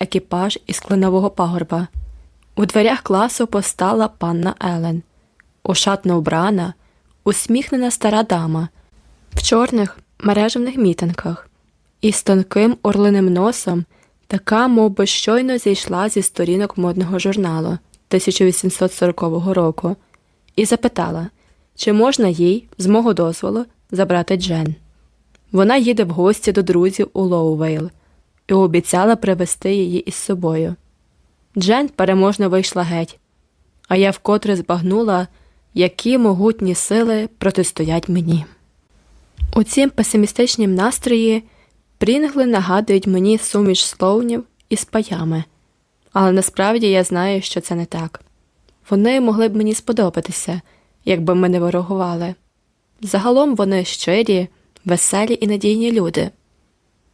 екіпаж із кленового пагорба. У дверях класу постала панна Елен, ошатно вбрана, усміхнена стара дама. В чорних мережевних мітинках. Із тонким орлиним носом, така мов би, щойно зійшла зі сторінок модного журналу 1840 року, і запитала, чи можна їй, з мого дозволу, забрати Джен. Вона їде в гості до друзів у Лоувейл і обіцяла привезти її із собою. Джен переможно вийшла геть, а я вкотре збагнула, які могутні сили протистоять мені. У цім песимістичнім настрої Прінгли нагадують мені суміш Слоунів із Паями, але насправді я знаю, що це не так. Вони могли б мені сподобатися, якби ми не ворогували. Загалом вони щирі, веселі і надійні люди.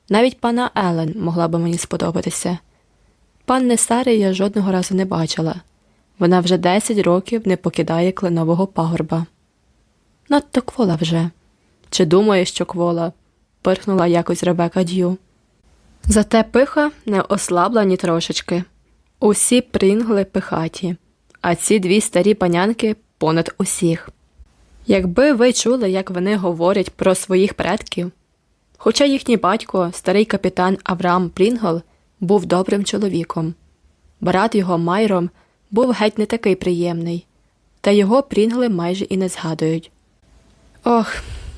Навіть пана Елен могла б мені сподобатися. Панни Сари я жодного разу не бачила вона вже 10 років не покидає кленового пагорба. Надто квола вже. Чи думає, що квола? пирхнула якось Ребека Д'ю. Зате пиха не ослабла ні трошечки. Усі прінгли пихаті, а ці дві старі панянки понад усіх. Якби ви чули, як вони говорять про своїх предків, хоча їхній батько, старий капітан Авраам Прінгл, був добрим чоловіком, брат його Майром був геть не такий приємний, та його прінгли майже і не згадують. Ох,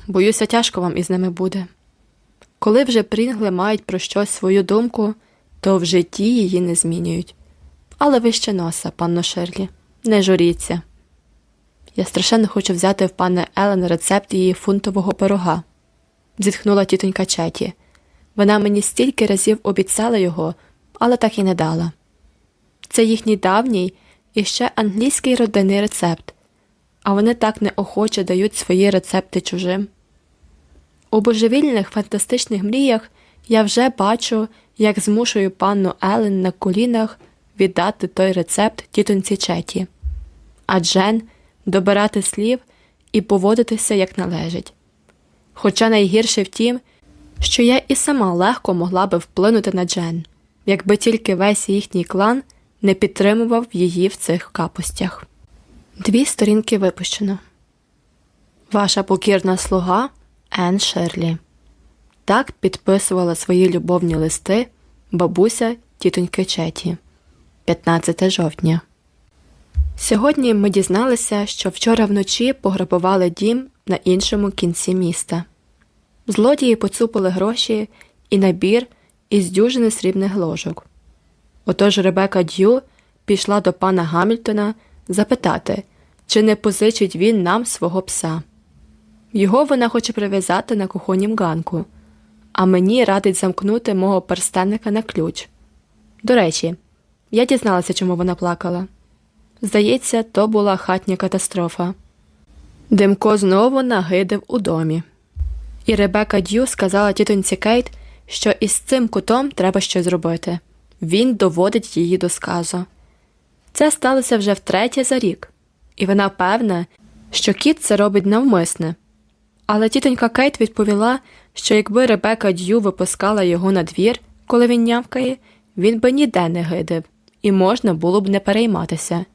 боюся, тяжко вам із ними буде. Коли вже прінгли мають про щось свою думку, то в житті її не змінюють. Але ви ще носа, панно Шерлі, не журіться. Я страшенно хочу взяти в пане Елен рецепт її фунтового пирога, зітхнула тітонька Четі. Вона мені стільки разів обіцяла його, але так і не дала. Це їхній давній і ще англійський родинний рецепт, а вони так неохоче дають свої рецепти чужим. У божевільних фантастичних мріях я вже бачу, як змушую панну Елен на колінах віддати той рецепт тітоньці Четі, а Джен добирати слів і поводитися як належить. Хоча найгірше в тім, що я і сама легко могла би вплинути на Джен, якби тільки весь їхній клан не підтримував її в цих капостях. Дві сторінки випущено. Ваша покірна слуга Ен Шерлі. Так підписувала свої любовні листи бабуся тітоньки Четі 15 жовтня. Сьогодні ми дізналися, що вчора вночі пограбували дім на іншому кінці міста. Злодії поцупили гроші і набір із дюжини срібних ложок. Отож Ребека Д'ю пішла до пана Гамільтона запитати, чи не позичить він нам свого пса. Його вона хоче прив'язати на кухоннім ганку, а мені радить замкнути мого перстенника на ключ. До речі, я дізналася, чому вона плакала. Здається, то була хатня катастрофа. Димко знову нагидив у домі. І Ребека Д'ю сказала тітоньці Кейт, що із цим кутом треба щось зробити. Він доводить її до сказу. Це сталося вже втретє за рік, і вона певна, що кіт це робить навмисне. Але тітонька Кейт відповіла, що якби Ребека Д'ю випускала його на двір, коли він нявкає, він би ніде не гидив, і можна було б не перейматися.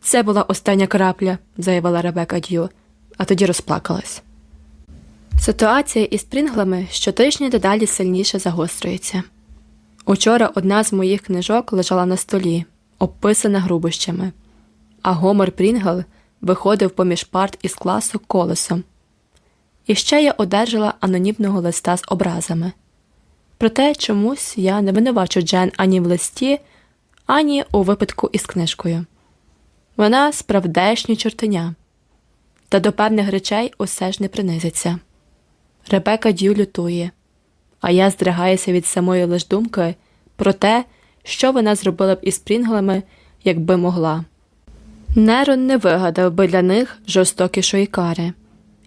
Це була остання крапля, заявила Ребека Д'ю, а тоді розплакалась. Ситуація із Прінглами щотижня дедалі сильніше загострюється. Учора одна з моїх книжок лежала на столі, обписана грубощами, а Гомер Прінгл виходив поміж парт із класу колесом. І ще я одержала анонімного листа з образами. Проте чомусь я не винувачу Джен ані в листі, ані у випадку із книжкою. Вона справдешня чортеня, та до певних речей усе ж не принизиться. Ребека Дю лютує, а я здригаюся від самої лиш думки про те, що вона зробила б із Прінглами, якби могла. Нерон не вигадав би для них жорстокішої кари,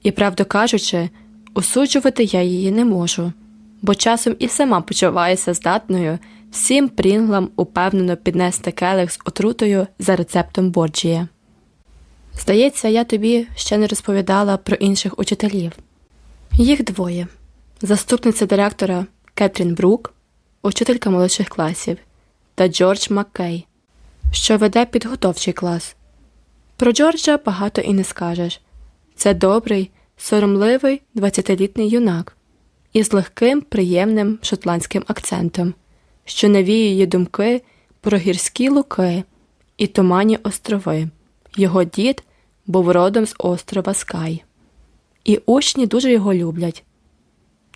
і, правду кажучи, осуджувати я її не можу, бо часом і сама почуваюся здатною всім прінглам упевнено піднести келих з отрутою за рецептом Борджія. Здається, я тобі ще не розповідала про інших учителів. Їх двоє заступниця директора Кетрін Брук, учителька молодших класів, та Джордж Маккей, що веде підготовчий клас. Про Джорджа багато і не скажеш це добрий, соромливий 20-літній юнак із легким, приємним шотландським акцентом, що навіює думки про гірські луки і туманні острови. Його дід був родом з острова Скай, і учні дуже його люблять.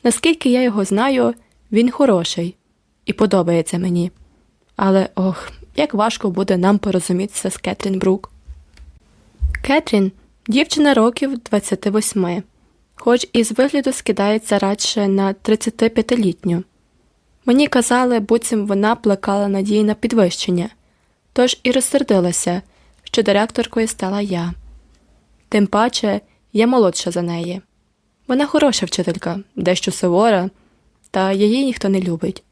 Наскільки я його знаю, він хороший і подобається мені. Але ох, як важко буде нам порозумітися з Кетрін Брук. Кетрін дівчина років 28, хоч із вигляду скидається радше на 35-літню. Мені казали, буцім вона плекала надії на підвищення, тож і розсердилася, що директоркою стала я. Тим паче я молодша за неї. Вона хороша вчителька, дещо сувора, та її ніхто не любить.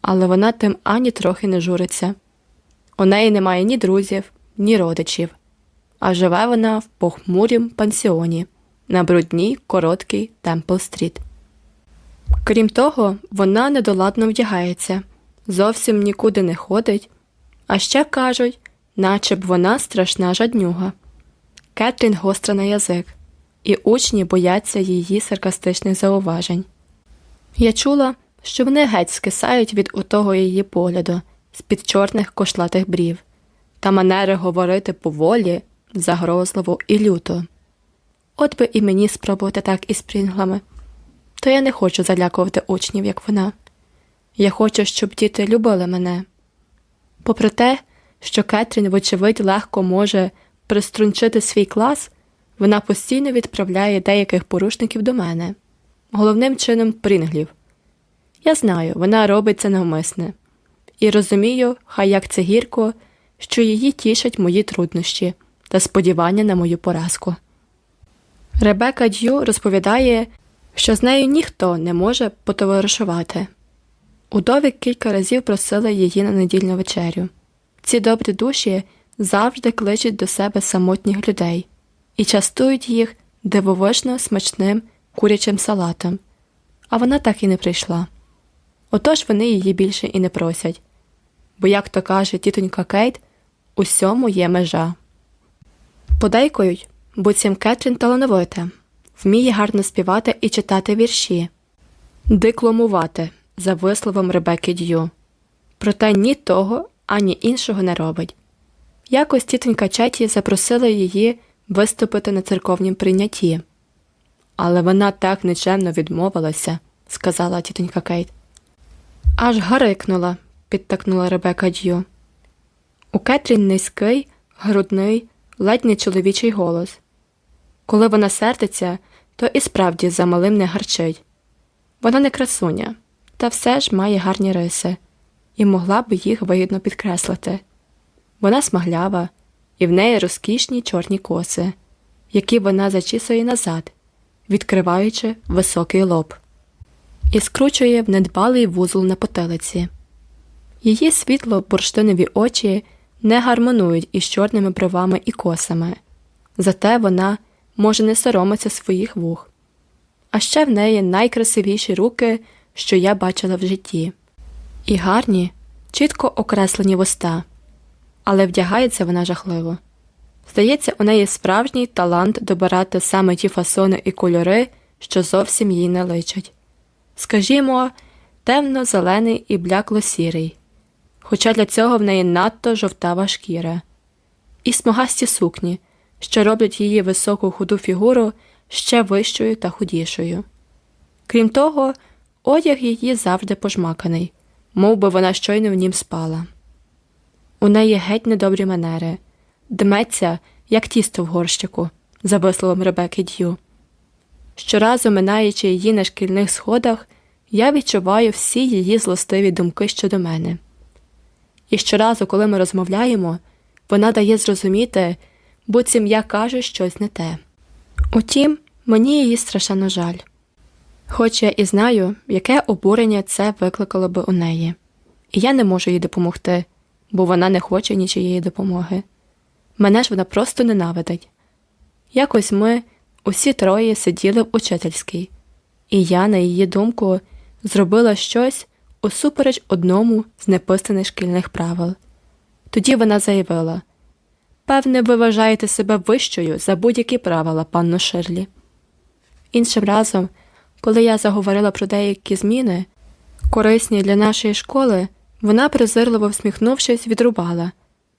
Але вона тим ані трохи не журиться. У неї немає ні друзів, ні родичів, а живе вона в похмурім пансіоні на брудній короткій Темпл-стріт. Крім того, вона недоладно вдягається, зовсім нікуди не ходить, а ще кажуть, наче б вона страшна жаднюга. Кетрін гостра на язик, і учні бояться її саркастичних зауважень. Я чула, що вони геть скисають від отого її погляду з під чорних кошлатих брів, та манери говорити поволі, загрозливо і люто. От би і мені спробувати так із прінглами. То я не хочу залякувати учнів, як вона. Я хочу, щоб діти любили мене. Попри те, що Кетрін, вочевидь, легко може приструнчити свій клас, вона постійно відправляє деяких порушників до мене, головним чином прінглів. Я знаю, вона робить це навмисне, і розумію, хай як це гірко, що її тішать мої труднощі та сподівання на мою поразку. Ребека Д'ю розповідає, що з нею ніхто не може потоваришувати. Удові кілька разів просили її на недільну вечерю. Ці добрі душі завжди кличуть до себе самотніх людей і частують їх дивовижно смачним курячим салатом, а вона так і не прийшла. Отож вони її більше і не просять, бо, як то каже тітонька Кейт, усьому є межа. Подейкують, буцім Кетрін талановита, вміє гарно співати і читати вірші, декламувати, за висловом Ребекки Д'ю. Проте ні того, ані іншого не робить. Якось тітонька Четі запросила її виступити на церковнім прийнятті. Але вона так нечемно відмовилася, сказала тітонька Кейт. Аж гарикнула, підтакнула Ребека Д'ю. У Кетрін низький, грудний, ледь не чоловічий голос. Коли вона сердиться, то і справді замалим не гарчить. Вона не красуня, та все ж має гарні риси, і могла б їх вигідно підкреслити. Вона смаглява, і в неї розкішні чорні коси, які вона зачісує назад, відкриваючи високий лоб, і скручує в недбалий вузол на потилиці. Її світло бурштинові очі не гармонують із чорними бровами і косами, зате вона може не соромиться своїх вух. А ще в неї найкрасивіші руки, що я бачила в житті, і гарні, чітко окреслені вуста але вдягається вона жахливо. Здається, у неї справжній талант добирати саме ті фасони і кольори, що зовсім їй не личать. Скажімо, темно-зелений і блякло сірий, хоча для цього в неї надто жовтава шкіра, і смугасті сукні, що роблять її високу худу фігуру ще вищою та худішою. Крім того, одяг її завжди пожмаканий, мов би вона щойно в нім спала. У неї геть недобрі манери, дметься, як тісто в горщику, за висловом Ребекки Д'ю. Щоразу, минаючи її на шкільних сходах, я відчуваю всі її злостиві думки щодо мене. І щоразу, коли ми розмовляємо, вона дає зрозуміти, буцім я кажу щось не те. Утім, мені її страшенно жаль. Хоч я і знаю, яке обурення це викликало би у неї, і я не можу їй допомогти бо вона не хоче нічиєї допомоги. Мене ж вона просто ненавидить. Якось ми усі троє сиділи в учительській, і я, на її думку, зробила щось, усупереч одному з неписаних шкільних правил. Тоді вона заявила Певне, ви вважаєте себе вищою за будь-які правила, панно Ширлі. Іншим разом, коли я заговорила про деякі зміни, корисні для нашої школи, вона, презирливо всміхнувшись, відрубала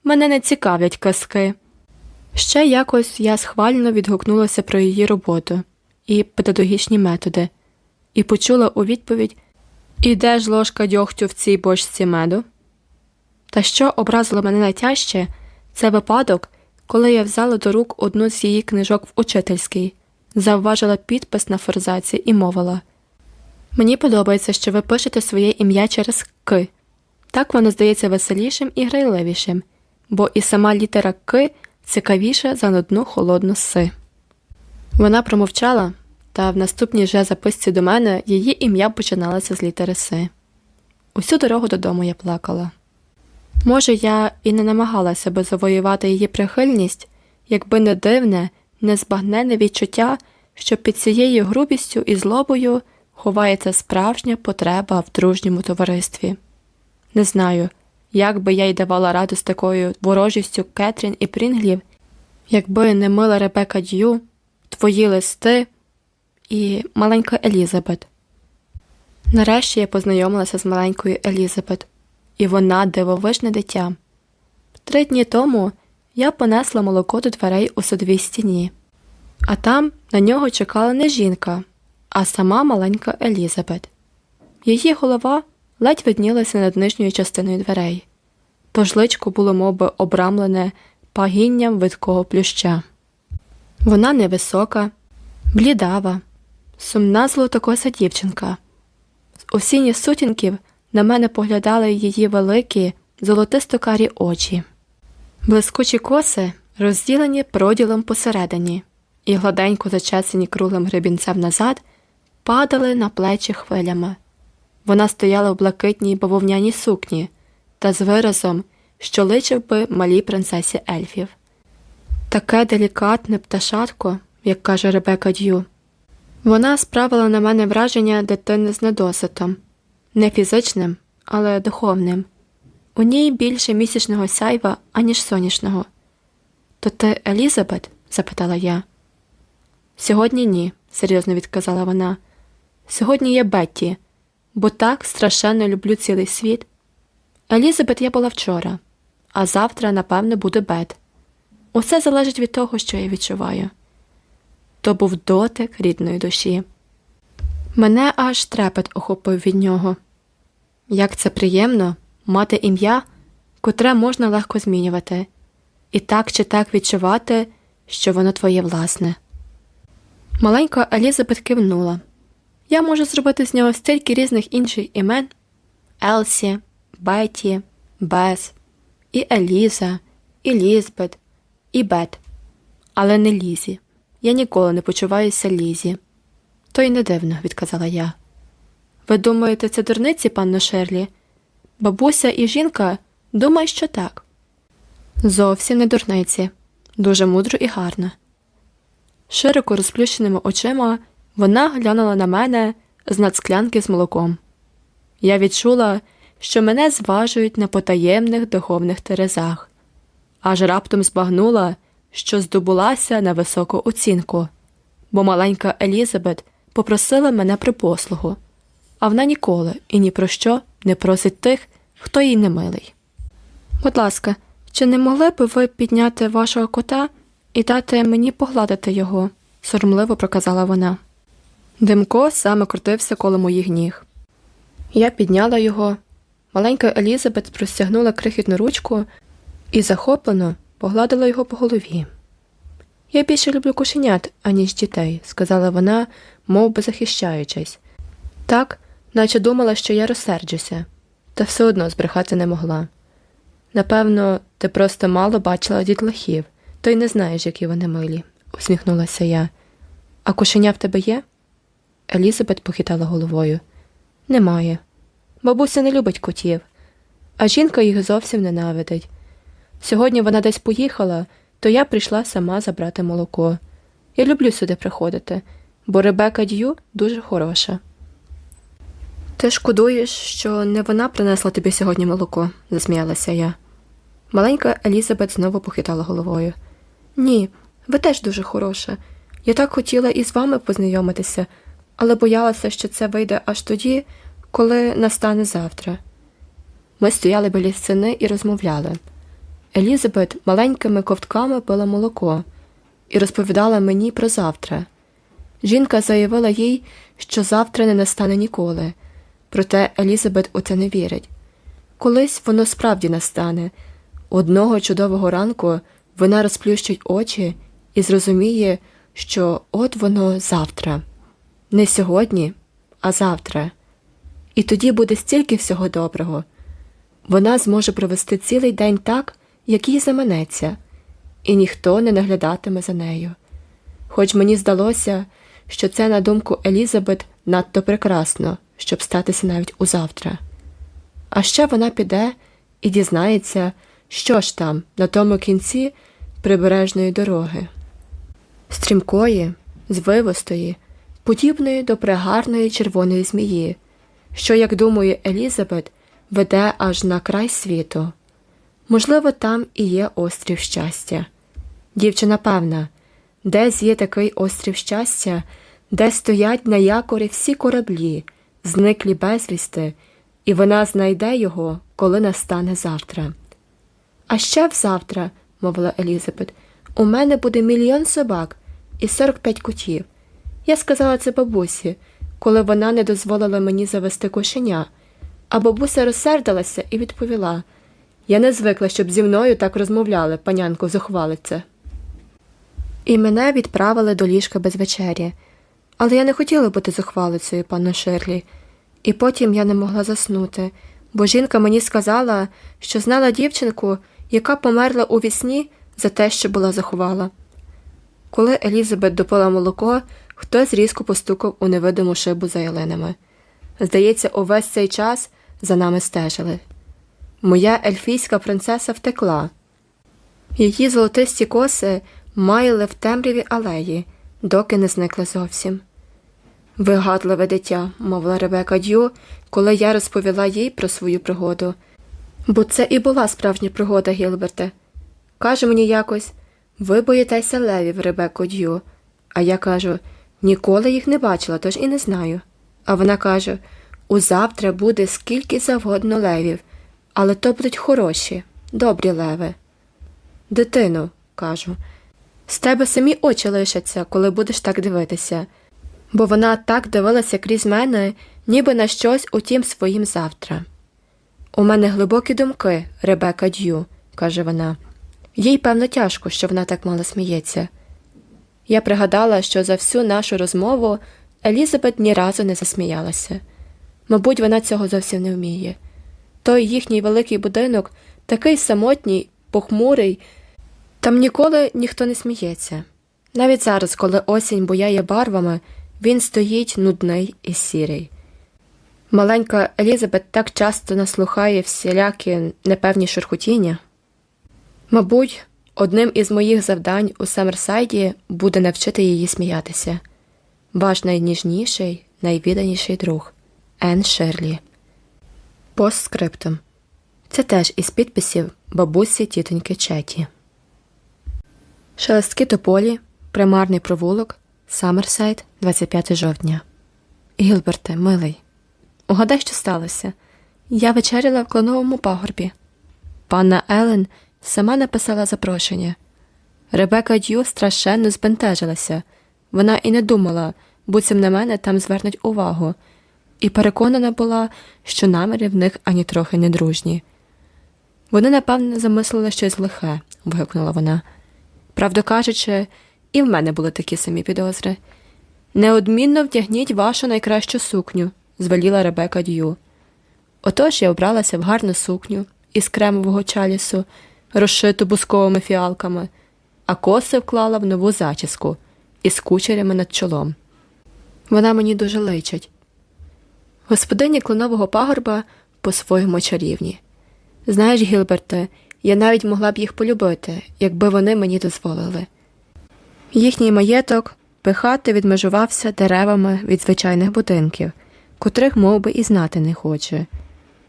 Мене не цікавлять казки. Ще якось я схвально відгукнулася про її роботу і педагогічні методи, і почула у відповідь І де ж ложка дьогтю в цій бочці меду? Та що образило мене найтяжче, це випадок, коли я взяла до рук одну з її книжок в учительській, завважила підпис на форзаці і мовила Мені подобається, що ви пишете своє ім'я через К. Так воно здається веселішим і грайливішим, бо і сама літера К цікавіша за нудну холодну си. Вона промовчала, та в наступній же записці до мене її ім'я починалося з літери С. Усю дорогу додому я плакала. Може, я і не намагалася би завоювати її прихильність, якби не дивне, незбагненне відчуття, що під цією грубістю і злобою ховається справжня потреба в дружньому товаристві. Не знаю, як би я й давала раду з такою ворожістю Кетрін і Прінглів, якби не мила Ребека Д'ю, твої листи і маленька Елізабет. Нарешті я познайомилася з маленькою Елізабет, і вона дивовижне дитя. Три дні тому я понесла молоко до дверей у садовій стіні, а там на нього чекала не жінка, а сама маленька Елізабет. Її голова ледь виднілася над нижньою частиною дверей, тож личко було мовби обрамлене пагінням видкого плюща. Вона невисока, блідава, сумна золотокоса дівчинка. З осінніх сутінків на мене поглядали її великі, золотисто карі очі, блискучі коси розділені проділом посередині, і гладенько зачесені круглим гребінцем назад, падали на плечі хвилями. Вона стояла в блакитній бавовняній сукні та з виразом, що личив би малій принцесі ельфів. Таке делікатне пташатко, як каже Ребека Д'ю. Вона справила на мене враження дитини з недоситом, не фізичним, але духовним. У ній більше місячного сяйва, аніж сонячного. То ти Елізабет? запитала я. Сьогодні ні, серйозно відказала вона. Сьогодні є Бетті, бо так страшенно люблю цілий світ. Елізабет я була вчора, а завтра, напевне, буде Бет. Усе залежить від того, що я відчуваю. То був дотик рідної душі. Мене аж трепет охопив від нього. Як це приємно мати ім'я, котре можна легко змінювати, і так чи так відчувати, що воно твоє власне. Маленька Елізабет кивнула. Я можу зробити з нього стільки різних інших імен Елсі, Беті, Бес, і Еліза, і Лізбет, і Бет, але не Лізі. Я ніколи не почуваюся Лізі. То й не дивно, відказала я. Ви думаєте, це дурниці, панно Шерлі? Бабуся і жінка думають, що так. Зовсім не дурниці, дуже мудро і гарно. Широко розплющеними очима вона глянула на мене з надсклянки з молоком. Я відчула, що мене зважують на потаємних духовних терезах, аж раптом збагнула, що здобулася на високу оцінку, бо маленька Елізабет попросила мене про послугу, а вона ніколи і ні про що не просить тих, хто їй не милий. Будь ласка, чи не могли б ви підняти вашого кота і дати мені погладити його? соромливо проказала вона. Димко саме крутився коло моїх ніг. Я підняла його. Маленька Елізабет простягнула крихітну ручку і захоплено погладила його по голові. Я більше люблю кошенят, аніж дітей, сказала вона, мов би захищаючись. Так, наче думала, що я розсерджуся, та все одно збрехати не могла. Напевно, ти просто мало бачила дітлахів, то й не знаєш, які вони милі, усміхнулася я. А кошеня в тебе є? Елізабет похитала головою. Немає. Бабуся не любить котів, а жінка їх зовсім ненавидить. Сьогодні вона десь поїхала, то я прийшла сама забрати молоко. Я люблю сюди приходити, бо Ребека Д'ю дуже хороша. Ти шкодуєш, що не вона принесла тобі сьогодні молоко, засміялася я. Маленька Елізабет знову похитала головою. Ні, ви теж дуже хороша. Я так хотіла і з вами познайомитися, але боялася, що це вийде аж тоді, коли настане завтра. Ми стояли біля стіни і розмовляли. Елізабет маленькими ковтками пила молоко і розповідала мені про завтра. Жінка заявила їй, що завтра не настане ніколи, проте Елізабет у це не вірить. Колись воно справді настане. Одного чудового ранку вона розплющить очі і зрозуміє, що от воно завтра, не сьогодні, а завтра. І тоді буде стільки всього доброго. Вона зможе провести цілий день так, як їй заманеться, і ніхто не наглядатиме за нею. Хоч мені здалося, що це, на думку Елізабет, надто прекрасно, щоб статися навіть у завтра. А ще вона піде і дізнається, що ж там, на тому кінці прибережної дороги, стрімкої, звивостої, подібної до прегарної червоної змії, що, як думає Елізабет, веде аж на край світу. Можливо, там і є острів щастя. Дівчина певна, десь є такий острів щастя, де стоять на якорі всі кораблі, зниклі безвісти, і вона знайде його, коли настане завтра. А ще взавтра, мовила Елізабет, у мене буде мільйон собак і 45 котів. Я сказала це бабусі, коли вона не дозволила мені завести кошеня, а бабуся розсердилася і відповіла Я не звикла, щоб зі мною так розмовляли, панянко зухвалиця. І мене відправили до ліжка без вечері. Але я не хотіла бути зухвалицею, панно Ширлі, і потім я не могла заснути, бо жінка мені сказала, що знала дівчинку, яка померла у вісні за те, що була заховала. Коли Елізабет допила молоко, хтось різко постукав у невидиму шибу за ялинами. Здається, увесь цей час за нами стежили. Моя ельфійська принцеса втекла. Її золотисті коси маяли в темряві алеї, доки не зникли зовсім. Вигадливе дитя, мовила Ребека Дю, коли я розповіла їй про свою пригоду. Бо це і була справжня пригода, Гілберте. Каже мені якось ви боїтеся левів, Ребеко Дю. А я кажу ніколи їх не бачила, тож і не знаю. А вона каже узавтра буде скільки завгодно левів, але то будуть хороші, добрі леви. Дитину, кажу, з тебе самі очі лишаться, коли будеш так дивитися, бо вона так дивилася крізь мене, ніби на щось у тім своїм завтра. У мене глибокі думки, Ребека Д'ю, каже вона. Їй, певно, тяжко, що вона так мало сміється. Я пригадала, що за всю нашу розмову Елізабет ні разу не засміялася. Мабуть, вона цього зовсім не вміє. Той їхній великий будинок такий самотній, похмурий, там ніколи ніхто не сміється. Навіть зараз, коли осінь буяє барвами, він стоїть нудний і сірий. Маленька Елізабет так часто наслухає всілякі непевні шурхотіння. Мабуть, одним із моїх завдань у Саммерсайді буде навчити її сміятися. Ваш найніжніший, найвіданіший друг Ен Шерлі. Постскриптум. Це теж із підписів бабусі тітоньки Четі. Шелестки тополі, примарний провулок, Саммерсайд, 25 жовтня. Гілберте, милий. Угадай, що сталося. Я вечеряла в клоновому пагорбі. Панна Елен сама написала запрошення. Ребека Д'ю страшенно збентежилася. Вона і не думала, буцім на мене там звернуть увагу, і переконана була, що наміри в них ані трохи не дружні. Вони, напевне, замислили щось лихе, вигукнула вона. Правду кажучи, і в мене були такі самі підозри. Неодмінно вдягніть вашу найкращу сукню, звеліла Ребека Д'ю. Отож я обралася в гарну сукню із кремового чалісу, розшиту бусковими фіалками, а коси вклала в нову зачіску із кучерями над чолом. Вона мені дуже личить. Господині клонового пагорба по-своєму чарівні. Знаєш, Гілберте, я навіть могла б їх полюбити, якби вони мені дозволили. Їхній маєток пихати відмежувався деревами від звичайних будинків, котрих мов би, і знати не хоче.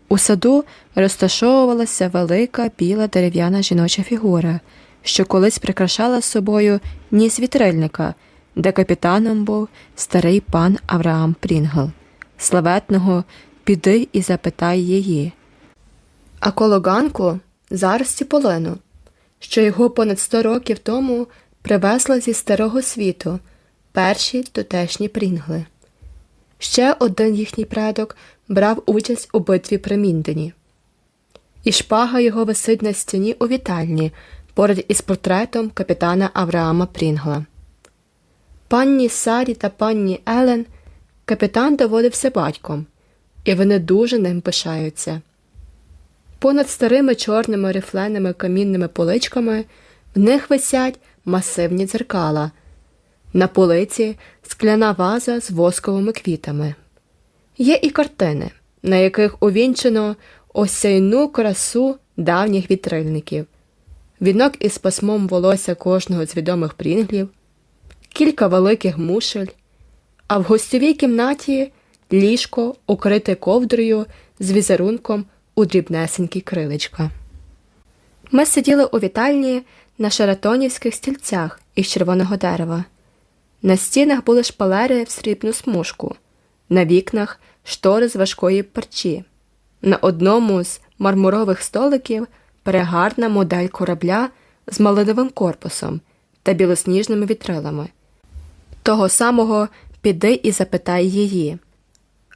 У саду розташовувалася велика біла дерев'яна жіноча фігура, що колись прикрашала собою ніс вітрильника, де капітаном був старий пан Авраам Прінгл. Славетного піди і запитай її. А коло ганку зарості полину, що його понад сто років тому привезла зі старого світу перші тутешні прінгли. Ще один їхній предок брав участь у битві при Міндені. І шпага його висить на стіні у вітальні поряд із портретом капітана Авраама Прінгла. Панні Сарі та панні Елен капітан доводився батьком, і вони дуже ним пишаються. Понад старими чорними рифленими камінними поличками в них висять масивні дзеркала, на полиці скляна ваза з восковими квітами. Є і картини, на яких увінчено осяйну красу давніх вітрильників, вінок із пасмом волосся кожного з відомих прінглів, кілька великих мушель, а в гостьовій кімнаті ліжко, укрите ковдрою з візерунком у дрібнесенькі крилечка. Ми сиділи у вітальні на шаратонівських стільцях із червоного дерева. На стінах були шпалери в срібну смужку, на вікнах штори з важкої парчі. На одному з мармурових столиків перегарна модель корабля з малиновим корпусом та білосніжними вітрилами. Того самого піди і запитай її.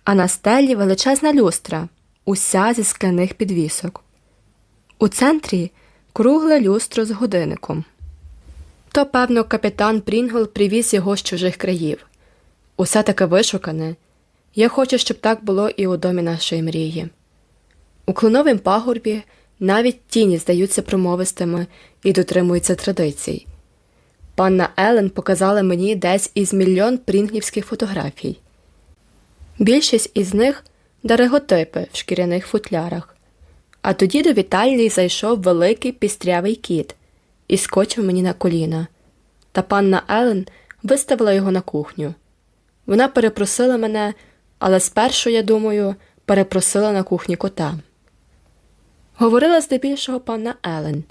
А на стелі величезна люстра, уся зі скляних підвісок. У центрі кругле люстро з годинником. То, певно, капітан Прінгл привіз його з чужих країв. Усе таке вишукане. Я хочу, щоб так було і у домі нашої мрії. У клоновім пагорбі навіть тіні здаються промовистими і дотримуються традицій. Панна Елен показала мені десь із мільйон прінглівських фотографій. Більшість із них дареготипи в шкіряних футлярах. А тоді до вітальні зайшов великий пістрявий кіт і скочив мені на коліна. Та панна Елен виставила його на кухню. Вона перепросила мене, але спершу, я думаю, перепросила на кухні кота. Говорила здебільшого панна Елен.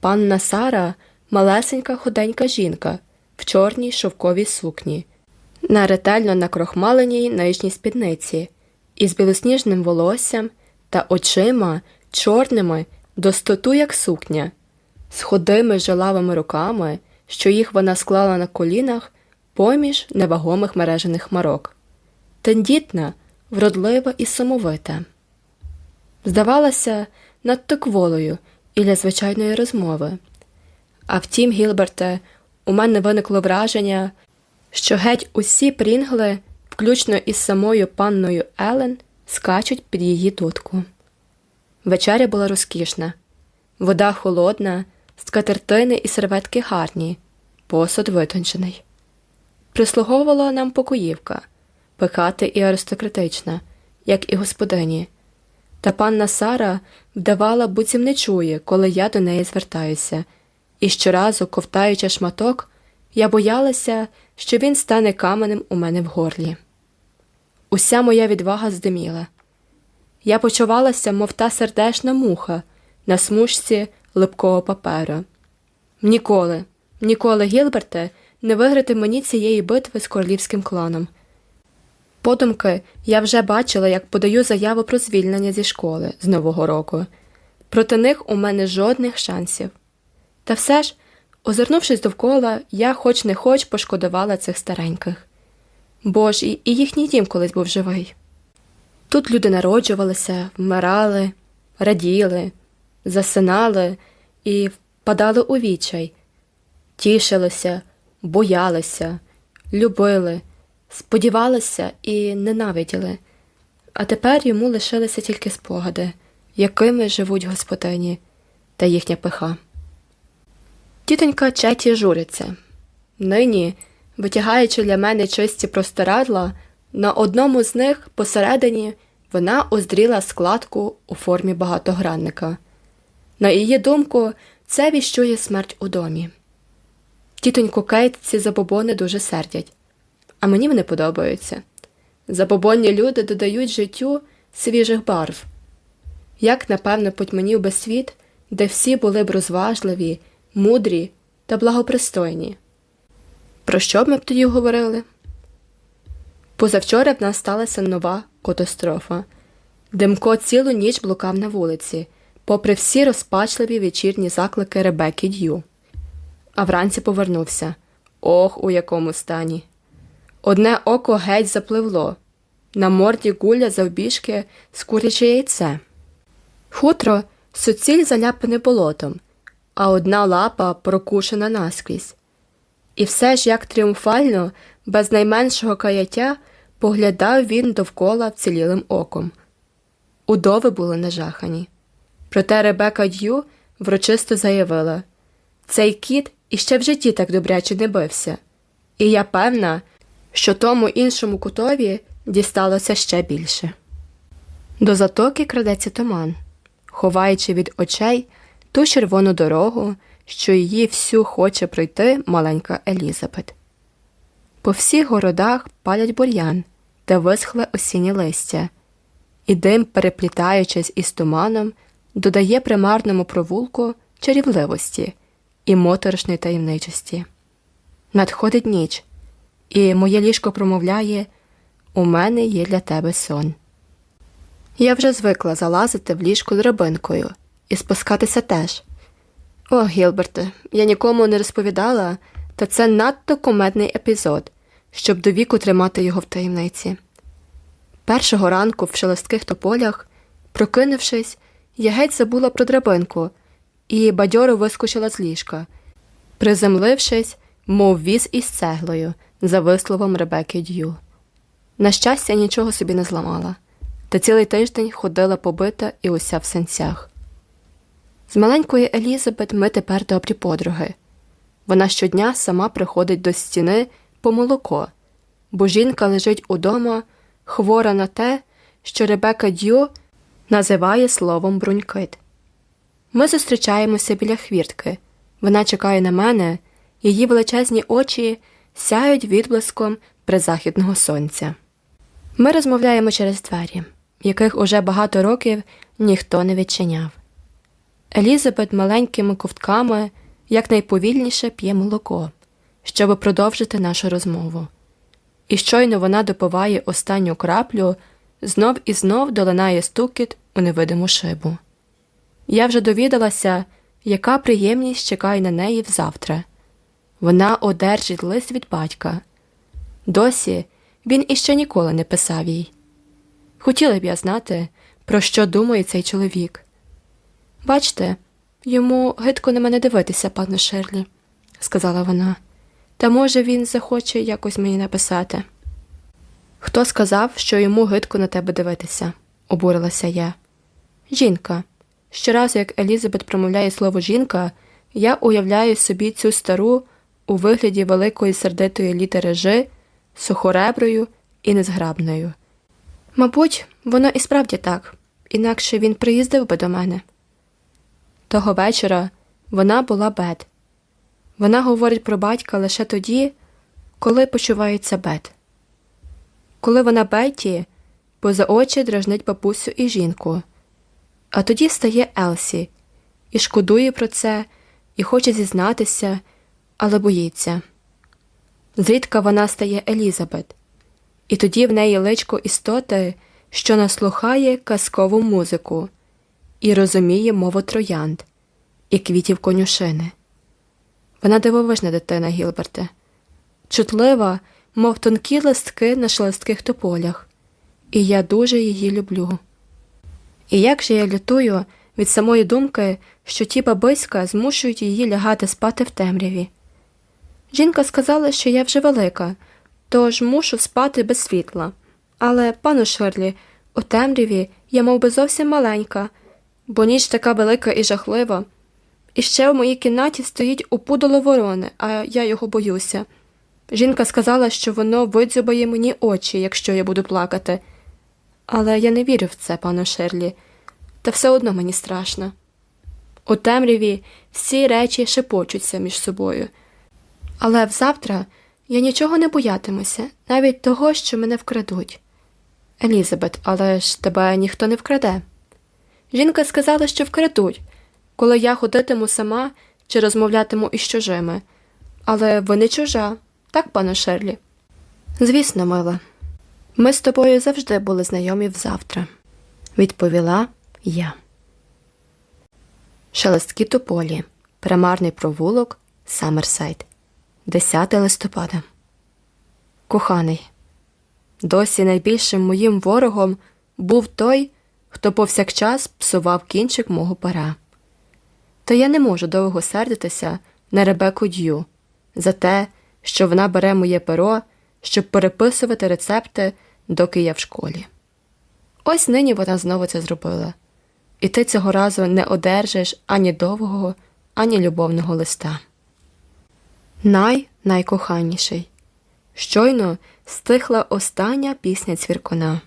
Панна Сара малесенька худенька жінка в чорній шовковій сукні, на ретельно накрохмаленій нижній спідниці, із білосніжним волоссям та очима чорними достоту, як сукня, з ходими жилавими руками, що їх вона склала на колінах поміж невагомих мережених марок. Тендітна, вродлива і самовита. Здавалася, надто кволою і для звичайної розмови. А втім, Гілберте, у мене виникло враження, що геть усі прінгли, включно із самою панною Елен, скачуть під її дудку. Вечеря була розкішна, вода холодна, скатертини і серветки гарні, посуд витончений. Прислуговувала нам покоївка, пихати і аристократична, як і господині. Та панна Сара вдавала, буцім не чує, коли я до неї звертаюся, і щоразу, ковтаючи шматок, я боялася, що він стане каменем у мене в горлі. Уся моя відвага здиміла. Я почувалася, мов та сердешна муха на смужці липкого паперу. Ніколи, ніколи, Гілберте, не виграти мені цієї битви з королівським кланом. Подумки я вже бачила, як подаю заяву про звільнення зі школи з Нового року. Проти них у мене жодних шансів. Та все ж, озирнувшись довкола, я хоч не хоч пошкодувала цих стареньких. Бо і їхній дім колись був живий. Тут люди народжувалися, вмирали, раділи, засинали і впадали у вічай, тішилися, боялися, любили сподівалися і ненавиділи, а тепер йому лишилися тільки спогади, якими живуть господині та їхня пиха. Тітонька Четі журиться. Нині, витягаючи для мене чисті простирадла, на одному з них посередині вона оздріла складку у формі багатогранника. На її думку, це віщує смерть у домі. Тітоньку Кейт ці забобони дуже сердять а мені вони подобаються. Забобонні люди додають життю свіжих барв. Як, напевно, потьманів би світ, де всі були б розважливі, мудрі та благопристойні. Про що б ми б тоді говорили? Позавчора в нас сталася нова катастрофа. Демко цілу ніч блукав на вулиці, попри всі розпачливі вечірні заклики Ребекки Д'ю. А вранці повернувся. Ох, у якому стані. Одне око геть запливло, на морді гуля завбіжки з яйце. Хутро суціль заляпане болотом, а одна лапа прокушена наскрізь. І все ж як тріумфально, без найменшого каяття, поглядав він довкола вцілілим оком. Удови були нажахані. Проте Ребека Д'ю врочисто заявила цей кіт іще в житті так добряче не бився, і я певна, що тому іншому кутові дісталося ще більше. До затоки крадеться туман, ховаючи від очей ту червону дорогу, що її всю хоче пройти маленька Елізабет. По всіх городах палять бур'ян, де висхле осіннє листя, і дим, переплітаючись із туманом, додає примарному провулку чарівливості і моторошної таємничості. Надходить ніч, і моє ліжко промовляє У мене є для тебе сон. Я вже звикла залазити в ліжко драбинкою і спускатися теж. О, Гілберте, я нікому не розповідала, та це надто комедний епізод, щоб до віку тримати його в таємниці. Першого ранку в шелестких тополях, прокинувшись, я геть забула про драбинку і бадьоро вискочила з ліжка, приземлившись, мов віз із цеглою, за висловом Ребекки Д'ю. На щастя, нічого собі не зламала, та цілий тиждень ходила побита і уся в сенцях. З маленької Елізабет ми тепер добрі подруги. Вона щодня сама приходить до стіни по молоко, бо жінка лежить удома, хвора на те, що Ребека Д'ю називає словом брунькит. Ми зустрічаємося біля хвіртки. Вона чекає на мене, її величезні очі сяють відблиском призахідного сонця. Ми розмовляємо через двері, яких уже багато років ніхто не відчиняв. Елізабет маленькими ковтками якнайповільніше п'є молоко, щоб продовжити нашу розмову. І щойно вона допиває останню краплю, знов і знов долинає стукіт у невидиму шибу. Я вже довідалася, яка приємність чекає на неї взавтра. Вона одержить лист від батька. Досі він іще ніколи не писав їй. Хотіла б я знати, про що думає цей чоловік. Бачте, йому гидко на мене дивитися, пане Шерлі, сказала вона, та може він захоче якось мені написати. Хто сказав, що йому гидко на тебе дивитися? обурилася я. Жінка. Щоразу, як Елізабет промовляє слово жінка, я уявляю собі цю стару у вигляді великої сердитої літери Ж, сухореброю і незграбною. Мабуть, воно і справді так, інакше він приїздив би до мене. Того вечора вона була бед. Вона говорить про батька лише тоді, коли почувається бед. Коли вона Бетті, поза очі дражнить бабусю і жінку. А тоді стає Елсі і шкодує про це, і хоче зізнатися, але боїться. Зрідка вона стає Елізабет, і тоді в неї личко істоти, що наслухає казкову музику і розуміє мову троянд і квітів конюшини. Вона дивовижна дитина, Гілберте, чутлива, мов тонкі листки на шелестких тополях, і я дуже її люблю. І як же я лютую від самої думки, що ті бабиська змушують її лягати спати в темряві. Жінка сказала, що я вже велика, тож мушу спати без світла. Але, пану Шерлі, у темряві я мов би, зовсім маленька, бо ніч така велика і жахлива. І ще в моїй кімнаті стоїть опудоло ворони, а я його боюся. Жінка сказала, що воно видзюбає мені очі, якщо я буду плакати. Але я не вірю в це, пану Шерлі, та все одно мені страшно. У темряві всі речі шепочуться між собою. Але взавтра я нічого не боятимуся, навіть того, що мене вкрадуть. Елізабет, але ж тебе ніхто не вкраде. Жінка сказала, що вкрадуть, коли я ходитиму сама чи розмовлятиму із чужими. Але ви не чужа, так, пане Шерлі? Звісно, мила. Ми з тобою завжди були знайомі взавтра, відповіла я. Шелесткі тополі, примарний провулок, Саммерсайд, 10 листопада. Коханий. Досі найбільшим моїм ворогом був той, хто повсякчас псував кінчик мого пера. Та я не можу довго сердитися на Ребеку Д'ю за те, що вона бере моє перо, щоб переписувати рецепти, доки я в школі. Ось нині вона знову це зробила, і ти цього разу не одержиш ані довгого, ані любовного листа. Най найкоханіший. Щойно стихла остання пісня цвіркуна.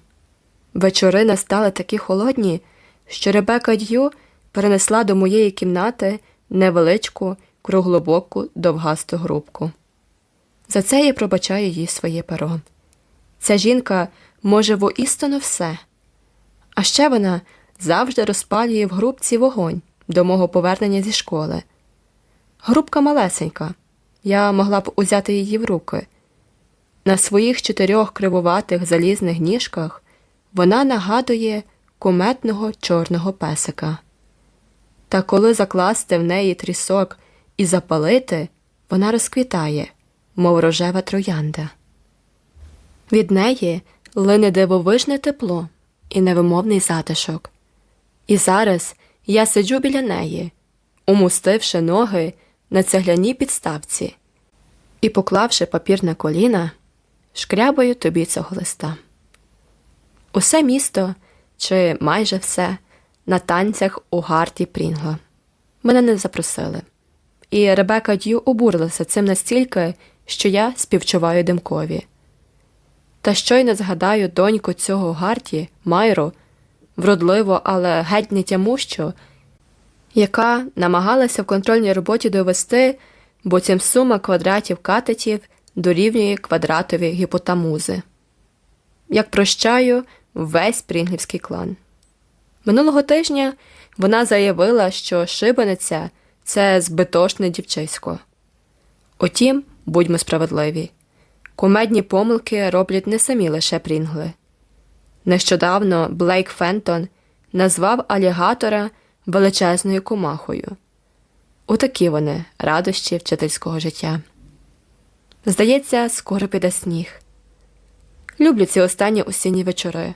Вечори настали такі холодні, що Ребека Д'ю перенесла до моєї кімнати невеличку, круглобоку, довгасту грубку. За це я пробачаю їй своє перо. Ця жінка може воістину все, а ще вона завжди розпалює в грубці вогонь до мого повернення зі школи. Грубка малесенька, я могла б узяти її в руки. На своїх чотирьох кривуватих залізних ніжках вона нагадує куметного чорного песика. Та коли закласти в неї трісок і запалити, вона розквітає, мов рожева троянда. Від неї лине дивовижне тепло і невимовний затишок. І зараз я сиджу біля неї, умустивши ноги на цегляній підставці і, поклавши папір на коліна, шкрябаю тобі цього листа. Усе місто, чи майже все, на танцях у гарті Прінгла. Мене не запросили. І Ребека Д'ю обурилася цим настільки, що я співчуваю димкові. Та щойно згадаю доньку цього Гарті, Майру, вродливо, але геть не тямущу, яка намагалася в контрольній роботі довести, бо цим сума квадратів катетів дорівнює квадратові гіпотамузи. Як прощаю весь прінглівський клан. Минулого тижня вона заявила, що шибениця це збитошне дівчисько. Утім, будьмо справедливі, кумедні помилки роблять не самі лише прінгли. Нещодавно Блейк Фентон назвав алігатора величезною кумахою. Отакі вони радощі вчительського життя. Здається, скоро піде сніг. Люблю ці останні осінні вечори.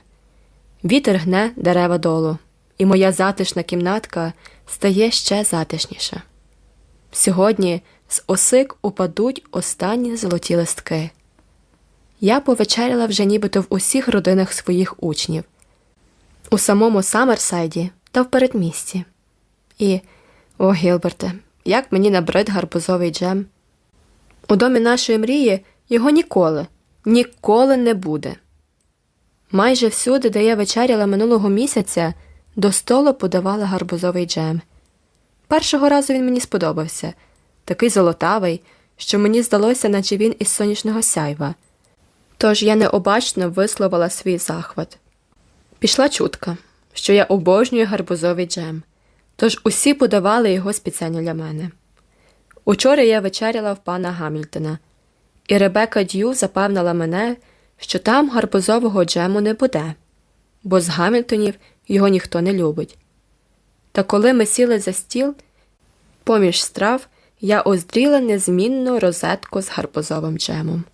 Вітер гне дерева долу, і моя затишна кімнатка стає ще затишніша. Сьогодні з осик упадуть останні золоті листки. Я повечеряла вже нібито в усіх родинах своїх учнів, у самому Саммерсайді та в передмісті. І, о, Гілберте, як мені набрид гарбузовий джем. У домі нашої мрії його ніколи, ніколи не буде. Майже всюди, де я вечеряла минулого місяця, до столу подавали гарбузовий джем. Першого разу він мені сподобався такий золотавий, що мені здалося, наче він із сонячного сяйва. Тож я необачно висловила свій захват. Пішла чутка, що я обожнюю гарбузовий джем, тож усі подавали його спеціально для мене. Учора я вечеряла в пана Гамільтона, і Ребека Д'ю запевнила мене, що там гарбузового джему не буде, бо з Гамільтонів його ніхто не любить. Та коли ми сіли за стіл, поміж страв я уздріла незмінну розетку з гарбузовим джемом.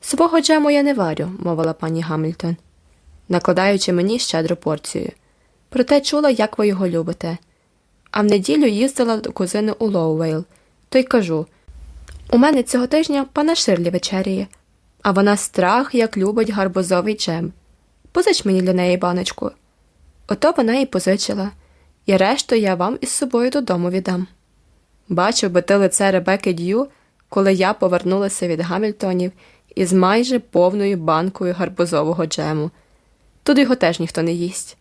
Свого джему я не варю, мовила пані Гамільтон, накладаючи мені щедру порцію. Проте чула, як ви його любите. А в неділю їздила до кузини у Лоувейл, то й кажу у мене цього тижня пана Ширлі вечеряє, а вона страх як любить гарбузовий джем. Позич мені для неї баночку. Ото вона і позичила, і решту я вам із собою додому віддам. Бачив би ти лице Ребеки Д'ю, коли я повернулася від Гамільтонів із майже повною банкою гарбузового джему. Тут його теж ніхто не їсть.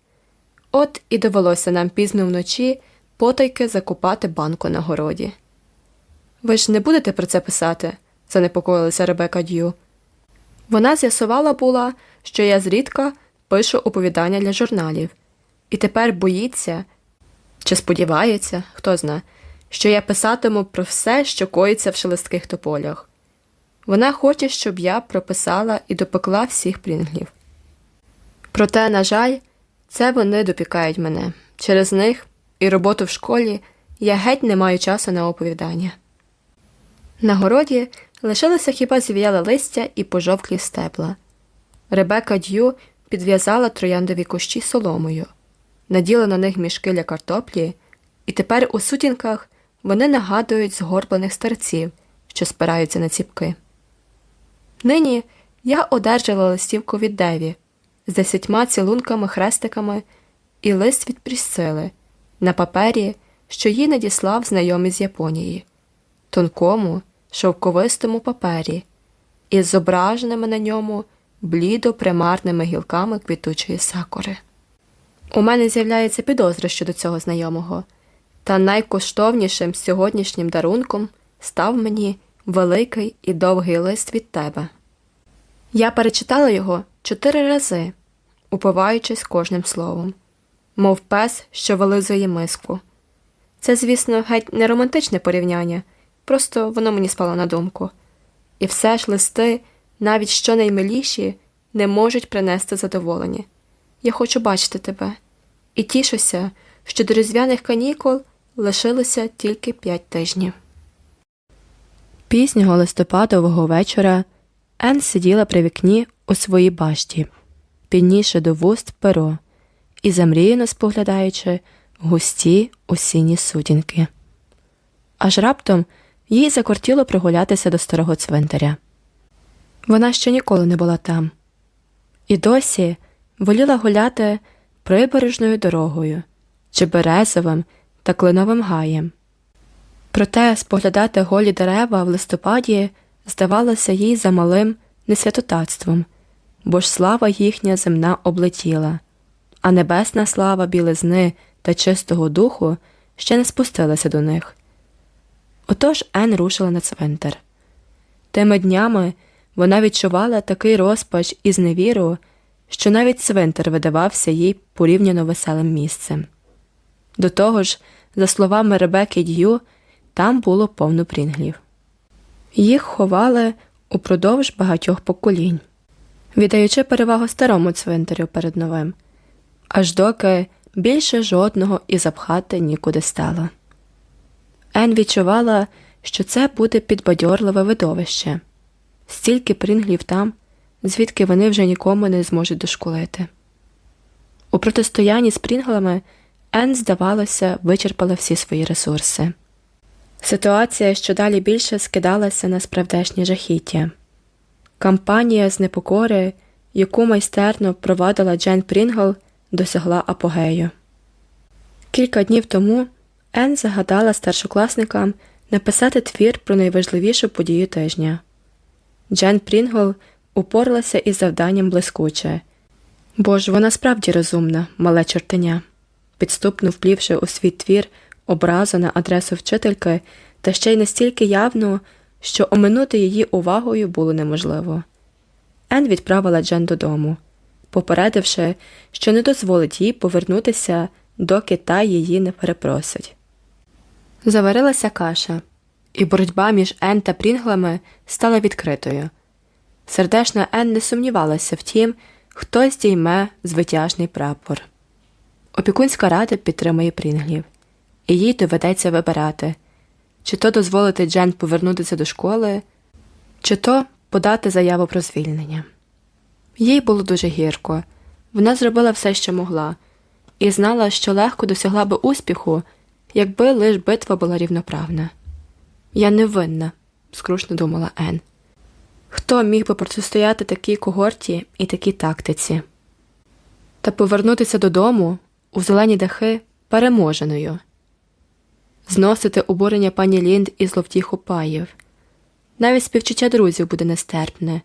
От і довелося нам пізно вночі потайки закупати банку на городі. Ви ж не будете про це писати? занепокоїлася Ребека Д'ю. Вона з'ясувала була, що я зрідка пишу оповідання для журналів, і тепер боїться чи сподівається, хто зна, що я писатиму про все, що коїться в шелестких тополях. Вона хоче, щоб я прописала і допекла всіх прінглів. Проте, на жаль, це вони допікають мене. Через них і роботу в школі я геть не маю часу на оповідання. На городі лишилося хіба звіяле листя і пожовклі стебла. Ребека Д'ю підв'язала трояндові кущі соломою, наділа на них мішки для картоплі, і тепер у сутінках вони нагадують згорблених старців, що спираються на ціпки. Нині я одержала листівку від Деві з десятьма цілунками, хрестиками і лист від Прісцили на папері, що їй надіслав знайомий з Японії, тонкому, шовковистому папері, із зображеними на ньому блідо примарними гілками квітучої сакури. У мене з'являється підозра щодо цього знайомого, та найкоштовнішим сьогоднішнім дарунком став мені великий і довгий лист від тебе. Я перечитала його чотири рази, упиваючись кожним словом, мов пес, що вилизує миску. Це, звісно, геть не романтичне порівняння, просто воно мені спало на думку. І все ж листи, навіть що наймиліші, не можуть принести задоволення. Я хочу бачити тебе і тішуся, що до різдвяних канікул лишилося тільки п'ять тижнів. Пізнього листопадового вечора Ен сиділа при вікні у своїй башті, піднісши до вуст перо і замріяно споглядаючи густі осінні сутінки. Аж раптом їй закортіло прогулятися до старого цвинтаря. Вона ще ніколи не була там, і досі воліла гуляти прибережною дорогою чи березовим та клиновим гаєм. Проте споглядати голі дерева в листопаді здавалося їй замалим несвятотатством, бо ж слава їхня земна облетіла, а небесна слава білизни та чистого духу ще не спустилася до них. Отож Ен рушила на цвинтар. Тими днями вона відчувала такий розпач і зневіру, що навіть цвинтар видавався їй порівняно веселим місцем. До того ж, за словами Ребекки Д'ю, там було повно прінглів. Їх ховали упродовж багатьох поколінь, віддаючи перевагу старому цвинтарю перед новим, аж доки більше жодного і запхати нікуди стало. Ен відчувала, що це буде підбадьорливе видовище, стільки прінглів там, звідки вони вже нікому не зможуть дошкулити. У протистоянні з прінглами Ен, здавалося, вичерпала всі свої ресурси. Ситуація що далі більше скидалася на справдешнє жахіття. Кампанія з непокори, яку майстерно провадила Джен Прінгл, досягла апогею. Кілька днів тому Ен загадала старшокласникам написати твір про найважливішу подію тижня. Джен Прінгл упоралася із завданням блискуче, бо ж вона справді розумна, мале чортеня, підступно вплівши у свій твір образу на адресу вчительки, та ще й настільки явно, що оминути її увагою було неможливо. Ен відправила Джен додому, попередивши, що не дозволить їй повернутися, доки та її не перепросить. Заварилася каша, і боротьба між Ен та Прінглами стала відкритою. Сердешна Ен не сумнівалася в тім, хто здійме звитяжний прапор. Опікунська рада підтримує Прінглів і їй доведеться вибирати чи то дозволити Джен повернутися до школи, чи то подати заяву про звільнення. Їй було дуже гірко, вона зробила все, що могла, і знала, що легко досягла би успіху, якби лиш битва була рівноправна. Я не винна, скрушно думала Ен. Хто міг би протистояти такій когорті і такій тактиці? Та повернутися додому у зелені дахи переможеною зносити обурення пані Лінд і зловтіху паїв. Навіть співчуття друзів буде нестерпне,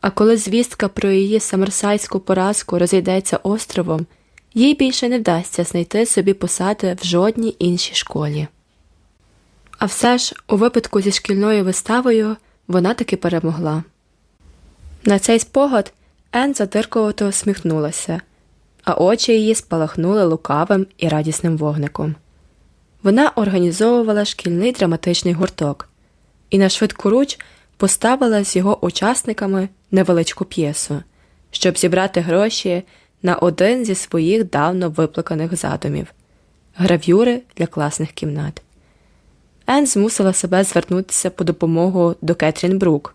а коли звістка про її самерсайську поразку розійдеться островом, їй більше не вдасться знайти собі посади в жодній іншій школі. А все ж, у випадку зі шкільною виставою вона таки перемогла. На цей спогад Ен задирковато усміхнулася, а очі її спалахнули лукавим і радісним вогником. Вона організовувала шкільний драматичний гурток і на швидку руч поставила з його учасниками невеличку п'єсу, щоб зібрати гроші на один зі своїх давно виплаканих задумів гравюри для класних кімнат. Ен змусила себе звернутися по допомогу до Кетрін Брук,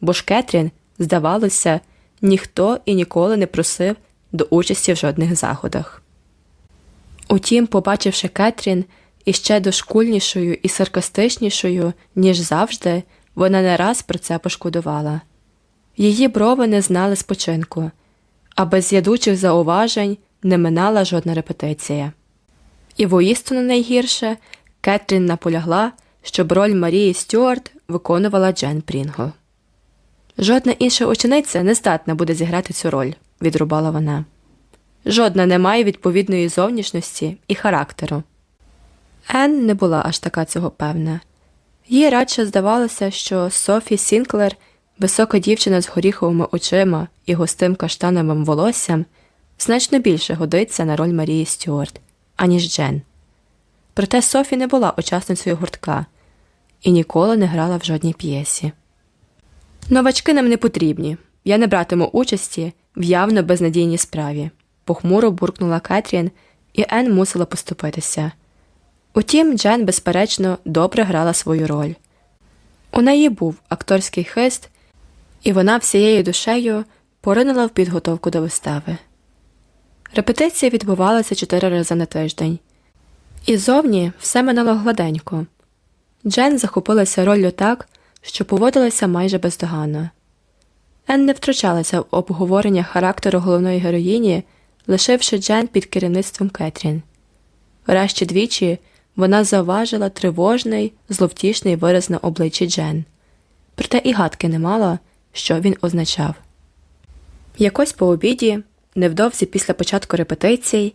бо ж Кетрін, здавалося, ніхто і ніколи не просив до участі в жодних заходах. Утім, побачивши Кетрін іще дошкульнішою і саркастичнішою, ніж завжди, вона не раз про це пошкодувала. Її брови не знали спочинку, а без ядучих зауважень не минала жодна репетиція. І воістину найгірше Кетрін наполягла, щоб роль Марії Стюарт виконувала Джен Прінгл. Жодна інша учениця не здатна буде зіграти цю роль, відрубала вона. Жодна не має відповідної зовнішності і характеру. Ен не була аж така цього певна. Їй радше здавалося, що Софі Сінклер, висока дівчина з горіховими очима і густим каштановим волоссям, значно більше годиться на роль Марії Стюарт, аніж Джен. Проте Софі не була учасницею гуртка і ніколи не грала в жодній п'єсі. Новачки нам не потрібні. Я не братиму участі в явно безнадійній справі, похмуро буркнула Кетрін, і Ен мусила поступитися. Утім, Джен, безперечно, добре грала свою роль. У неї був акторський хист, і вона всією душею поринула в підготовку до вистави. Репетиція відбувалася чотири рази на тиждень, і зовні все минало гладенько. Джен захопилася роллю так, що поводилася майже бездоганно. Ен не втручалася в обговорення характеру головної героїні, лишивши Джен під керівництвом Кетрін. Врешті двічі вона завважила тривожний, зловтішний вираз на обличчі Джен, проте і гадки не мала, що він означав. Якось по обіді, невдовзі після початку репетицій,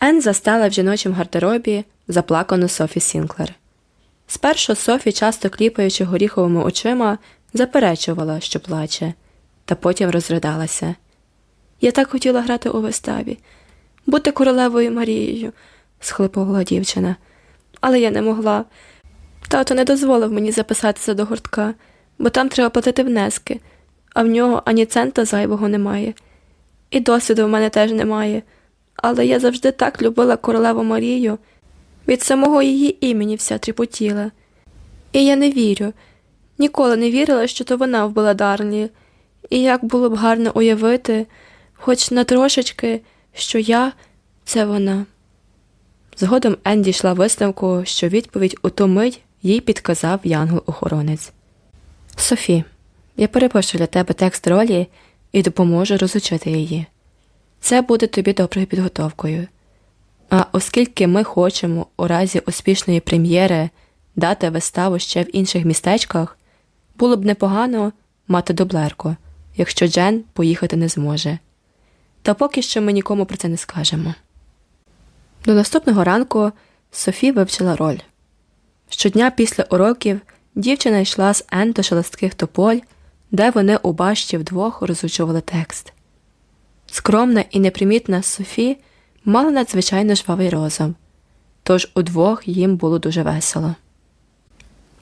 Ен застала в жіночому гардеробі заплакану Софі Сінклер. Спершу Софі, часто кліпаючи горіховими очима, заперечувала, що плаче, та потім розридалася. Я так хотіла грати у виставі, бути королевою Марією, схлипувала дівчина але я не могла. Тато не дозволив мені записатися до гуртка, бо там треба платити внески, а в нього ані цента зайвого немає. І досвіду в мене теж немає. Але я завжди так любила королеву Марію, від самого її імені вся тріпотіла. І я не вірю, ніколи не вірила, що то вона вбила Дарлі, і як було б гарно уявити, хоч на трошечки, що я це вона. Згодом Ен дійшла висновку, що відповідь у ту мить їй підказав янгол-охоронець. Софі, я перепишу для тебе текст ролі і допоможу розучити її. Це буде тобі доброю підготовкою. А оскільки ми хочемо у разі успішної прем'єри дати виставу ще в інших містечках, було б непогано мати дублерку, якщо Джен поїхати не зможе. Та поки що ми нікому про це не скажемо. До наступного ранку Софі вивчила роль. Щодня після уроків дівчина йшла з Ен шелестких тополь, де вони у башті вдвох розучували текст. Скромна і непримітна Софі мала надзвичайно жвавий розум, тож удвох їм було дуже весело.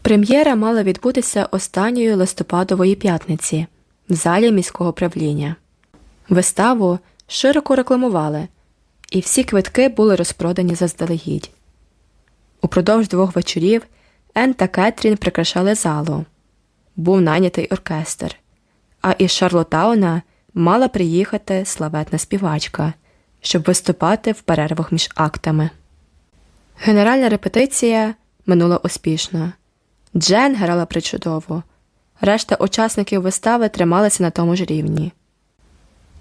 Прем'єра мала відбутися останньої листопадової п'ятниці в залі міського правління. Виставу широко рекламували і всі квитки були розпродані заздалегідь. Упродовж двох вечорів Ен та Кетрін прикрашали залу. Був найнятий оркестр, а із Шарлотауна мала приїхати славетна співачка, щоб виступати в перервах між актами. Генеральна репетиція минула успішно. Джен грала причудово, решта учасників вистави трималися на тому ж рівні.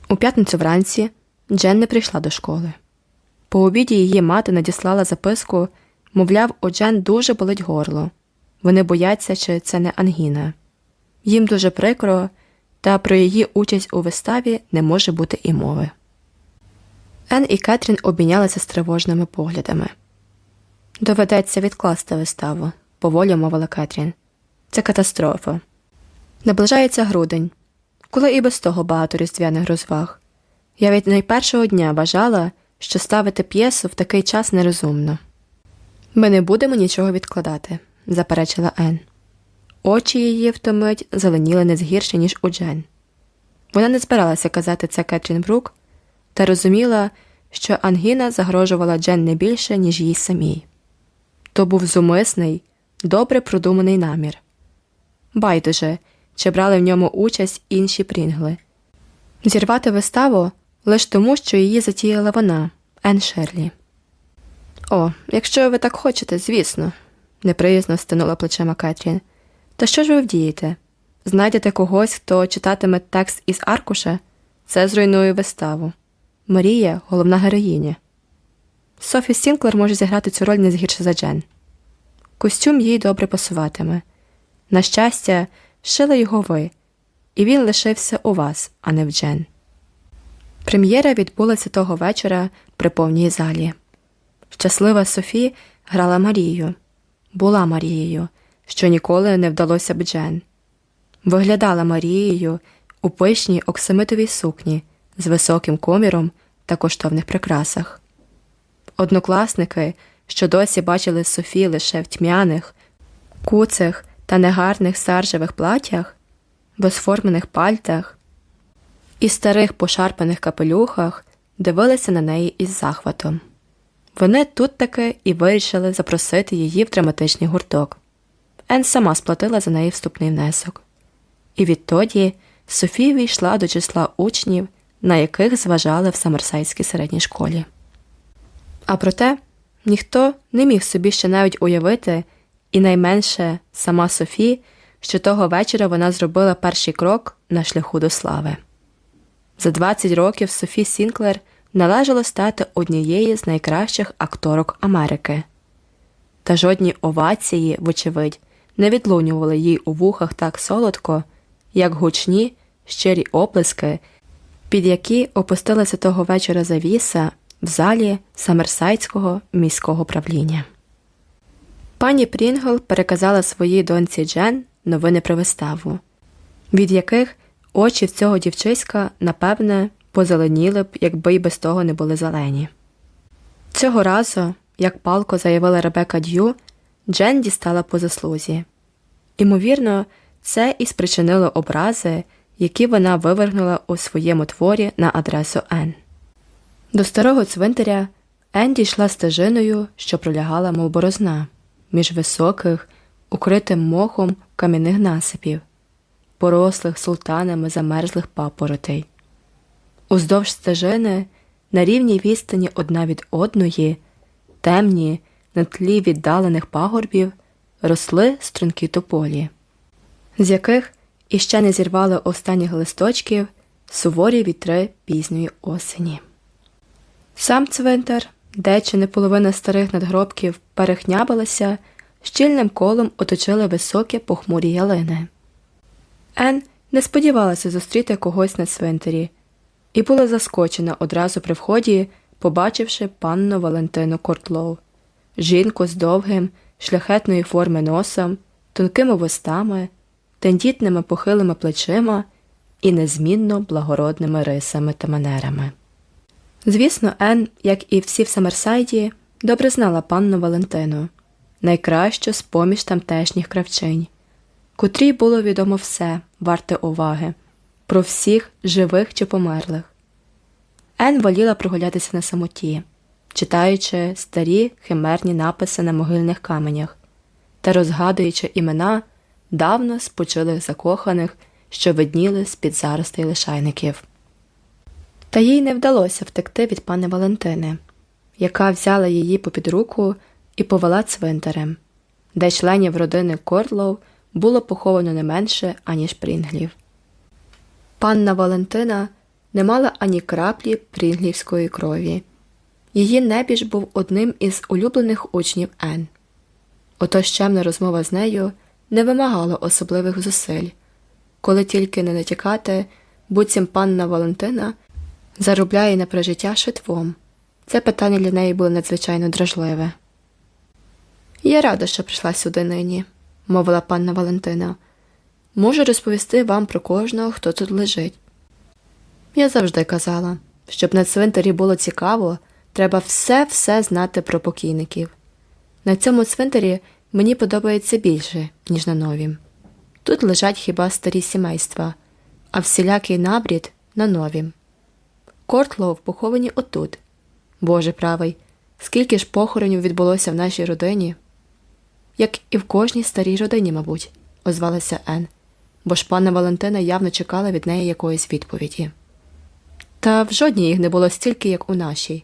У п'ятницю вранці Джен не прийшла до школи. По обіді її мати надіслала записку, мовляв, у Джен дуже болить горло. Вони бояться, чи це не ангіна. Їм дуже прикро, та про її участь у виставі не може бути і мови. Ен і Кетрін обмінялися з тривожними поглядами. Доведеться відкласти виставу, поволі мовила Кетрін. Це катастрофа. Наближається грудень. коли і без того багато різдвяних розваг. Я від найпершого дня вважала, що ставити п'єсу в такий час нерозумно. Ми не будемо нічого відкладати, заперечила Ен. Очі її втомить зеленіли не згірше, ніж у Джен. Вона не збиралася казати це Кетрін Брук, та розуміла, що ангіна загрожувала Джен не більше, ніж їй самій. То був зумисний, добре продуманий намір. Байдуже, чи брали в ньому участь інші прінгли. Зірвати виставу лише тому, що її затіяла вона, Ен Шерлі. О, якщо ви так хочете, звісно, неприязно стинула плечима Кетрін. Та що ж ви вдієте? Знайдете когось, хто читатиме текст із аркуша, це зруйнує виставу. Марія головна героїня. Софі Сінклер може зіграти цю роль не згірше за Джен. Костюм їй добре пасуватиме. На щастя, шили його ви, і він лишився у вас, а не в Джен. Прем'єра відбулася того вечора при повній залі. Щаслива Софі грала Марію, була Марією, що ніколи не вдалося б Джен. Виглядала Марією у пишній оксамитовій сукні з високим коміром та коштовних прикрасах. Однокласники, що досі бачили Софі лише в тьмяних, куцих та негарних саржевих платях, безформених пальтах і старих пошарпаних капелюхах, дивилися на неї із захватом. Вони тут таки і вирішили запросити її в драматичний гурток. Ен сама сплатила за неї вступний внесок. І відтоді Софія війшла до числа учнів, на яких зважали в Самерсайській середній школі. А проте ніхто не міг собі ще навіть уявити, і найменше сама Софі, що того вечора вона зробила перший крок на шляху до слави. За 20 років Софі Сінклер належало стати однією з найкращих акторок Америки. Та жодні овації, вочевидь, не відлунювали їй у вухах так солодко, як гучні, щирі оплески, під які опустилася того вечора завіса в залі Самерсайдського міського правління. Пані Прінгл переказала своїй доньці Джен новини про виставу, від яких очі в цього дівчиська, напевне, позеленіли б, якби й без того не були зелені. Цього разу, як палко заявила Ребека Д'ю, Джен дістала по заслузі. Імовірно, це і спричинило образи, які вона вивергнула у своєму творі на адресу Ен. До старого цвинтаря Ен дійшла стежиною, що пролягала, мов борозна, між високих, укритим мохом кам'яних насипів, порослих султанами замерзлих папоротей. Уздовж стежини, на рівній відстані одна від одної, темні, на тлі віддалених пагорбів, росли струнки тополі, з яких іще не зірвали останніх листочків суворі вітри пізньої осені. Сам цвинтар, де чи не половина старих надгробків перехнябалася, щільним колом оточили високі похмурі ялини. Ен не сподівалася зустріти когось на цвинтарі і була заскочена одразу при вході, побачивши панну Валентину Кортлоу, жінку з довгим, шляхетної форми носом, тонкими вустами, тендітними похилими плечима і незмінно благородними рисами та манерами. Звісно, Ен, як і всі в Самерсайді, добре знала панну Валентину, найкращу з поміж тамтешніх кравчинь, котрій було відомо все, варте уваги, про всіх живих чи померлих. Ен воліла прогулятися на самоті, читаючи старі химерні написи на могильних каменях та розгадуючи імена давно спочилих закоханих, що видніли з під заростей лишайників. Та їй не вдалося втекти від пани Валентини, яка взяла її попід руку і повела цвинтарем, де членів родини Кордлоу було поховано не менше, аніж Прінглів. Панна Валентина не мала ані краплі прінглівської крові. Її небіж був одним із улюблених учнів Ен. Отож чемна розмова з нею не вимагала особливих зусиль, коли тільки не натякати, буцім панна Валентина заробляє на прожиття шитвом. Це питання для неї було надзвичайно дражливе. Я рада, що прийшла сюди нині, мовила панна Валентина. Можу розповісти вам про кожного, хто тут лежить. Я завжди казала, щоб на цвинтарі було цікаво, треба все-все знати про покійників. На цьому цвинтарі мені подобається більше, ніж на новім. Тут лежать хіба старі сімейства, а всілякий набрід на новім. Кортлоу поховані отут. Боже правий, скільки ж похоронів відбулося в нашій родині? Як і в кожній старій родині, мабуть, озвалася Ен, бо ж пана Валентина явно чекала від неї якоїсь відповіді. Та в жодній їх не було стільки, як у нашій,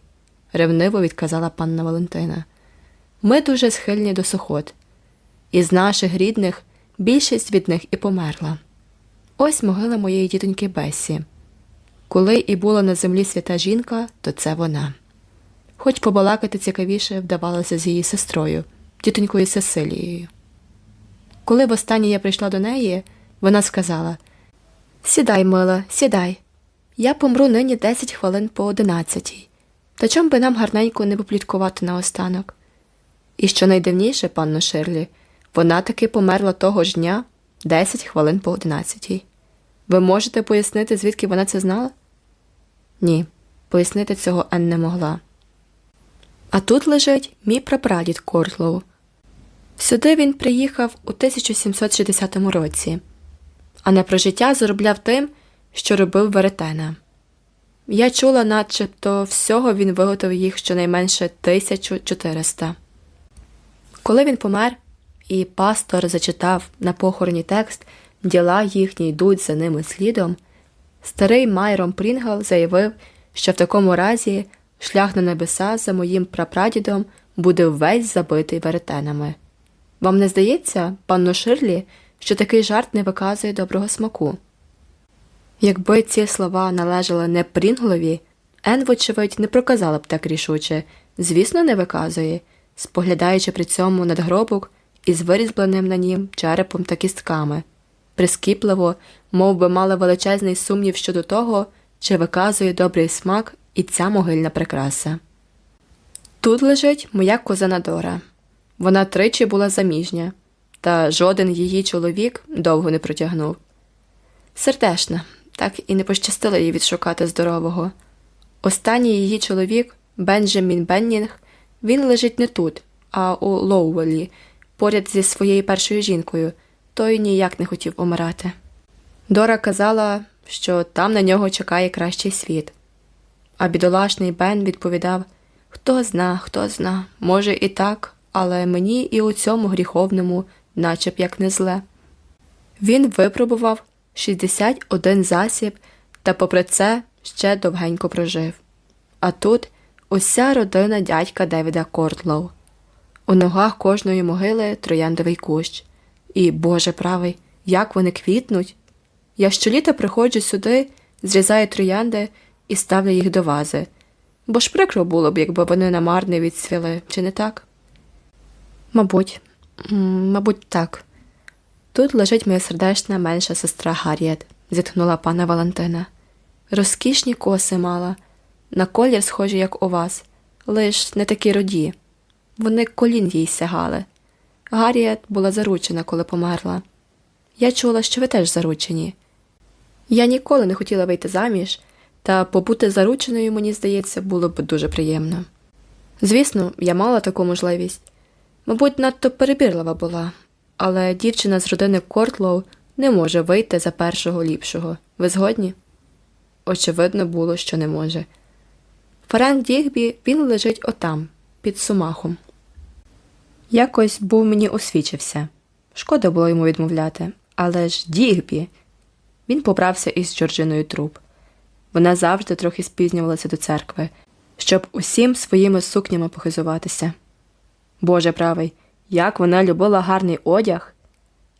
ревниво відказала панна Валентина. Ми дуже схильні до сухот. Із наших рідних більшість від них і померла. Ось могила моєї дітоньки Бесі. Коли і була на землі свята жінка, то це вона. Хоч побалакати цікавіше вдавалося з її сестрою, тітонькою Сесилією. Коли востаннє я прийшла до неї, вона сказала Сідай, мила, сідай. Я помру нині десять хвилин по одинадцятій. Та чом би нам гарненько не попліткувати наостанок? І що найдивніше, панно Ширлі, вона таки померла того ж дня десять хвилин по одинадцятій. Ви можете пояснити, звідки вона це знала? Ні, пояснити цього Ен не могла. А тут лежить мій прапрадід Кортлоу. Сюди він приїхав у 1760 році, а на прожиття заробляв тим, що робив веретена. Я чула, начебто всього він виготовив їх щонайменше 1400. Коли він помер, і пастор зачитав на похороні текст діла їхні йдуть за ними слідом, старий Майром Прінгал заявив, що в такому разі шлях на небеса за моїм прапрадідом буде весь забитий веретенами. Вам не здається, панно Ширлі, що такий жарт не виказує доброго смаку? Якби ці слова належали не Прінглові, Ен, вочевидь, не проказала б так рішуче, звісно, не виказує, споглядаючи при цьому надгробок із вирізбленим на нім черепом та кістками, прискіпливо, мов би мала величезний сумнів щодо того, чи виказує добрий смак і ця могильна прикраса. Тут лежить моя коза Дора. Вона тричі була заміжня, та жоден її чоловік довго не протягнув. Сердешна, так і не пощастило їй відшукати здорового. Останній її чоловік, Бенджамін Беннінг, він лежить не тут, а у Лоувелі, поряд зі своєю першою жінкою, той ніяк не хотів умирати. Дора казала, що там на нього чекає кращий світ. А бідолашний Бен відповідав Хто зна, хто зна, може, і так, але мені і у цьому гріховному, наче б як не зле. Він випробував 61 засіб та, попри це, ще довгенько прожив. А тут уся родина дядька Девіда Кортлоу. У ногах кожної могили трояндовий кущ. І, Боже правий, як вони квітнуть. Я щоліта приходжу сюди, зрізаю троянди і ставлю їх до вази, бо ж прикро було б, якби вони намарне відсвіли, чи не так? Мабуть, мабуть, так. Тут лежить моя сердечна менша сестра Гарріет, зітхнула пана Валентина. Розкішні коси мала, на колір схожі, як у вас, лиш не такі роді. Вони колін їй сягали. Гарріет була заручена, коли померла. Я чула, що ви теж заручені. Я ніколи не хотіла вийти заміж, та побути зарученою, мені здається, було б дуже приємно. Звісно, я мала таку можливість. Мабуть, надто перебірлива була, але дівчина з родини Кортлоу не може вийти за першого ліпшого. Ви згодні? Очевидно, було, що не може. Франк Дігбі він лежить отам, під сумахом. Якось був мені освічився. Шкода було йому відмовляти, але ж Дігбі. Він побрався із Джорджиною Труп. Вона завжди трохи спізнювалася до церкви, щоб усім своїми сукнями похизуватися. Боже правий, як вона любила гарний одяг.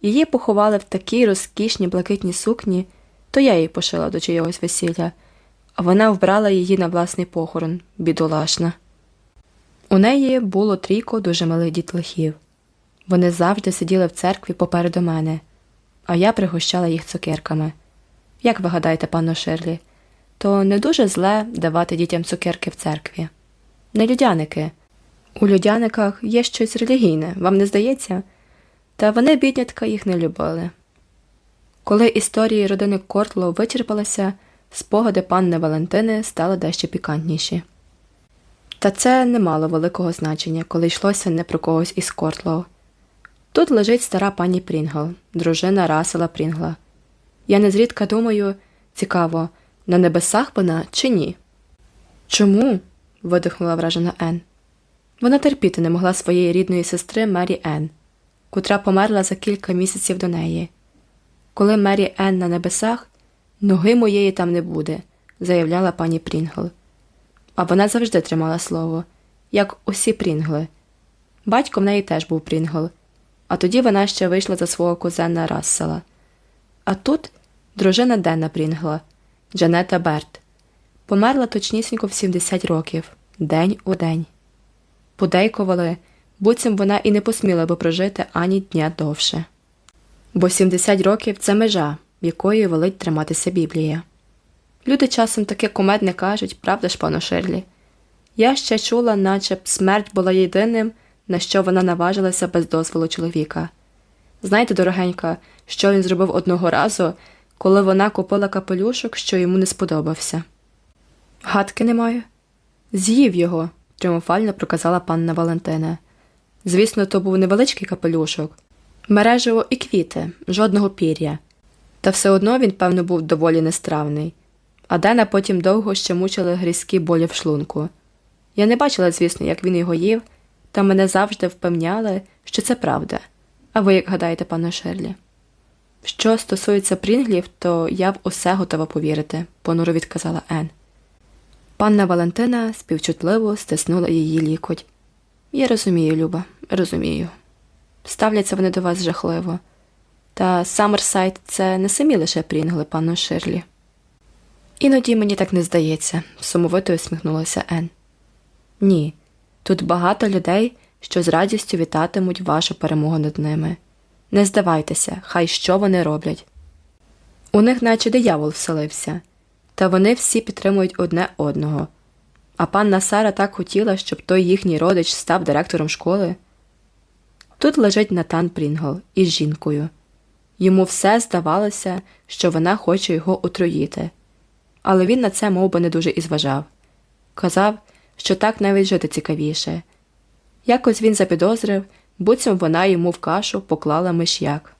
Її поховали в такій розкішній блакитній сукні, то я її пошила до чийогось весілля, а вона вбрала її на власний похорон, бідолашна. У неї було трійко дуже малих дітлахів. Вони завжди сиділи в церкві попереду мене, а я пригощала їх цукерками. Як ви гадаєте, панно Ширлі, то не дуже зле давати дітям цукерки в церкві. Не людяники. У людяниках є щось релігійне, вам не здається? Та вони, біднятка, їх не любили. Коли історії родини Кортлоу вичерпалися, спогади панни Валентини стали дещо пікантніші. Та це не мало великого значення, коли йшлося не про когось із Кортлоу. Тут лежить стара пані Прінгл, дружина Расела Прінгла. Я незрідка думаю, цікаво, на небесах вона чи ні? Чому? видихнула вражена Ен. Вона терпіти не могла своєї рідної сестри Мері Ен, котра померла за кілька місяців до неї. Коли Мері Ен на небесах, ноги моєї там не буде, заявляла пані Прінгл. А вона завжди тримала слово, як усі Прінгли. Батько в неї теж був Прінгл, а тоді вона ще вийшла за свого кузена Рассела. А тут дружина Дена Прінгла, Джанета Берт, померла точнісінько в 70 років, день у день. Подейкували, буцім вона і не посміла би прожити ані дня довше. Бо 70 років це межа, якої велить триматися Біблія. Люди часом таке кумедне кажуть, правда ж, пану Ширлі? Я ще чула, наче смерть була єдиним, на що вона наважилася без дозволу чоловіка. Знаєте, дорогенька, що він зробив одного разу, коли вона купила капелюшок, що йому не сподобався? Гадки немає. З'їв його, тріумфально проказала панна Валентина. Звісно, то був невеличкий капелюшок, мережево і квіти, жодного пір'я. Та все одно він, певно, був доволі нестравний, а Дена потім довго ще мучили грізкі болі в шлунку. Я не бачила, звісно, як він його їв, та мене завжди впевняли, що це правда. А ви як гадаєте, пане Шерлі? Що стосується Прінглів, то я в усе готова повірити, понуро відказала Ен. Панна Валентина співчутливо стиснула її лікоть. Я розумію, Люба, розумію. Ставляться вони до вас жахливо. Та Саммерсайд – це не самі лише Прінгли, пану Ширлі. Іноді мені так не здається, сумовито усміхнулася Ен. Ні, тут багато людей, що з радістю вітатимуть вашу перемогу над ними. Не здавайтеся, хай що вони роблять. У них наче диявол вселився, та вони всі підтримують одне одного. А панна Сара так хотіла, щоб той їхній родич став директором школи. Тут лежить Натан Прінгл із жінкою. Йому все здавалося, що вона хоче його отруїти, але він на це мов би, не дуже і зважав. Казав, що так навіть жити цікавіше. Якось він запідозрив, буцім вона йому в кашу поклала миш'як,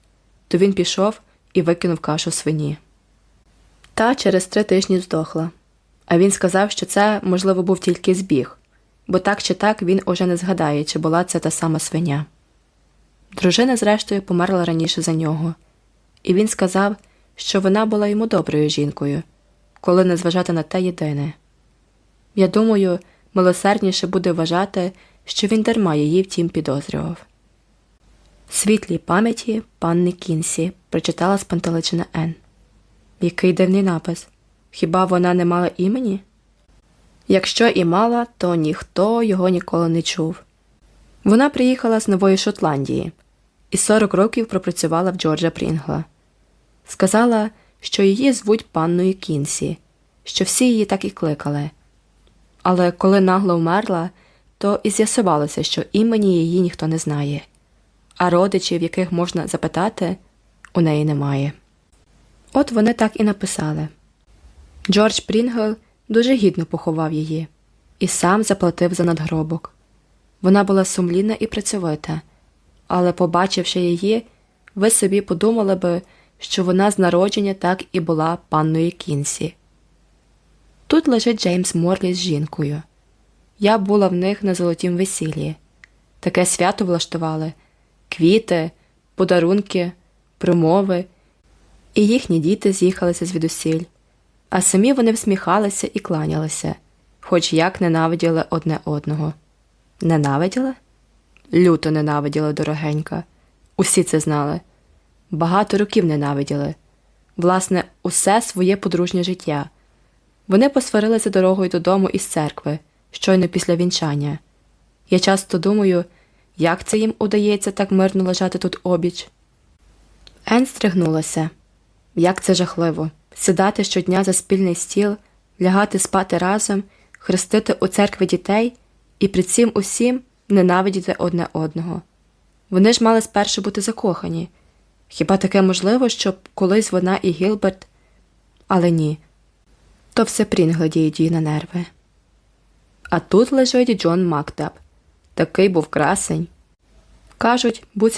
то він пішов і викинув кашу свині. Та через три тижні здохла. А він сказав, що це, можливо, був тільки збіг, бо так чи так він уже не згадає, чи була це та сама свиня. Дружина, зрештою, померла раніше за нього, і він сказав, що вона була йому доброю жінкою, коли не зважати на те єдине. Я думаю, милосердніше буде вважати, що він дарма її втім підозрював. Світлій пам'яті панни Кінсі прочитала спантеличена Енн. Який дивний напис. Хіба вона не мала імені? Якщо і мала, то ніхто його ніколи не чув. Вона приїхала з Нової Шотландії і 40 років пропрацювала в Джорджа Прінгла. Сказала, що її звуть панною Кінсі, що всі її так і кликали. Але коли нагло вмерла, то і з'ясувалося, що імені її ніхто не знає, а родичів, яких можна запитати, у неї немає. От вони так і написали. Джордж Прінгл дуже гідно поховав її і сам заплатив за надгробок. Вона була сумлінна і працьовита, але, побачивши її, ви собі подумали би, що вона з народження так і була панною Кінсі. Тут лежить Джеймс Морлі з жінкою. Я була в них на золотім весіллі. Таке свято влаштували квіти, подарунки, промови, і їхні діти з'їхалися звідусіль а самі вони всміхалися і кланялися, хоч як ненавиділи одне одного. Ненавиділи? Люто ненавиділи дорогенька. Усі це знали. Багато років ненавиділи, власне, усе своє подружнє життя. Вони посварилися дорогою додому із церкви, щойно після вінчання. Я часто думаю, як це їм удається так мирно лежати тут обіч. Ен стригнулася. Як це жахливо сідати щодня за спільний стіл, лягати спати разом, хрестити у церкві дітей і при цім усім ненавидіти одне одного. Вони ж мали спершу бути закохані, Хіба таке можливо, щоб колись вона і Гілберт. Але ні, то все Прінгли діють їй на нерви. А тут лежить Джон Макдаб. Такий був красень. Кажуть, буцім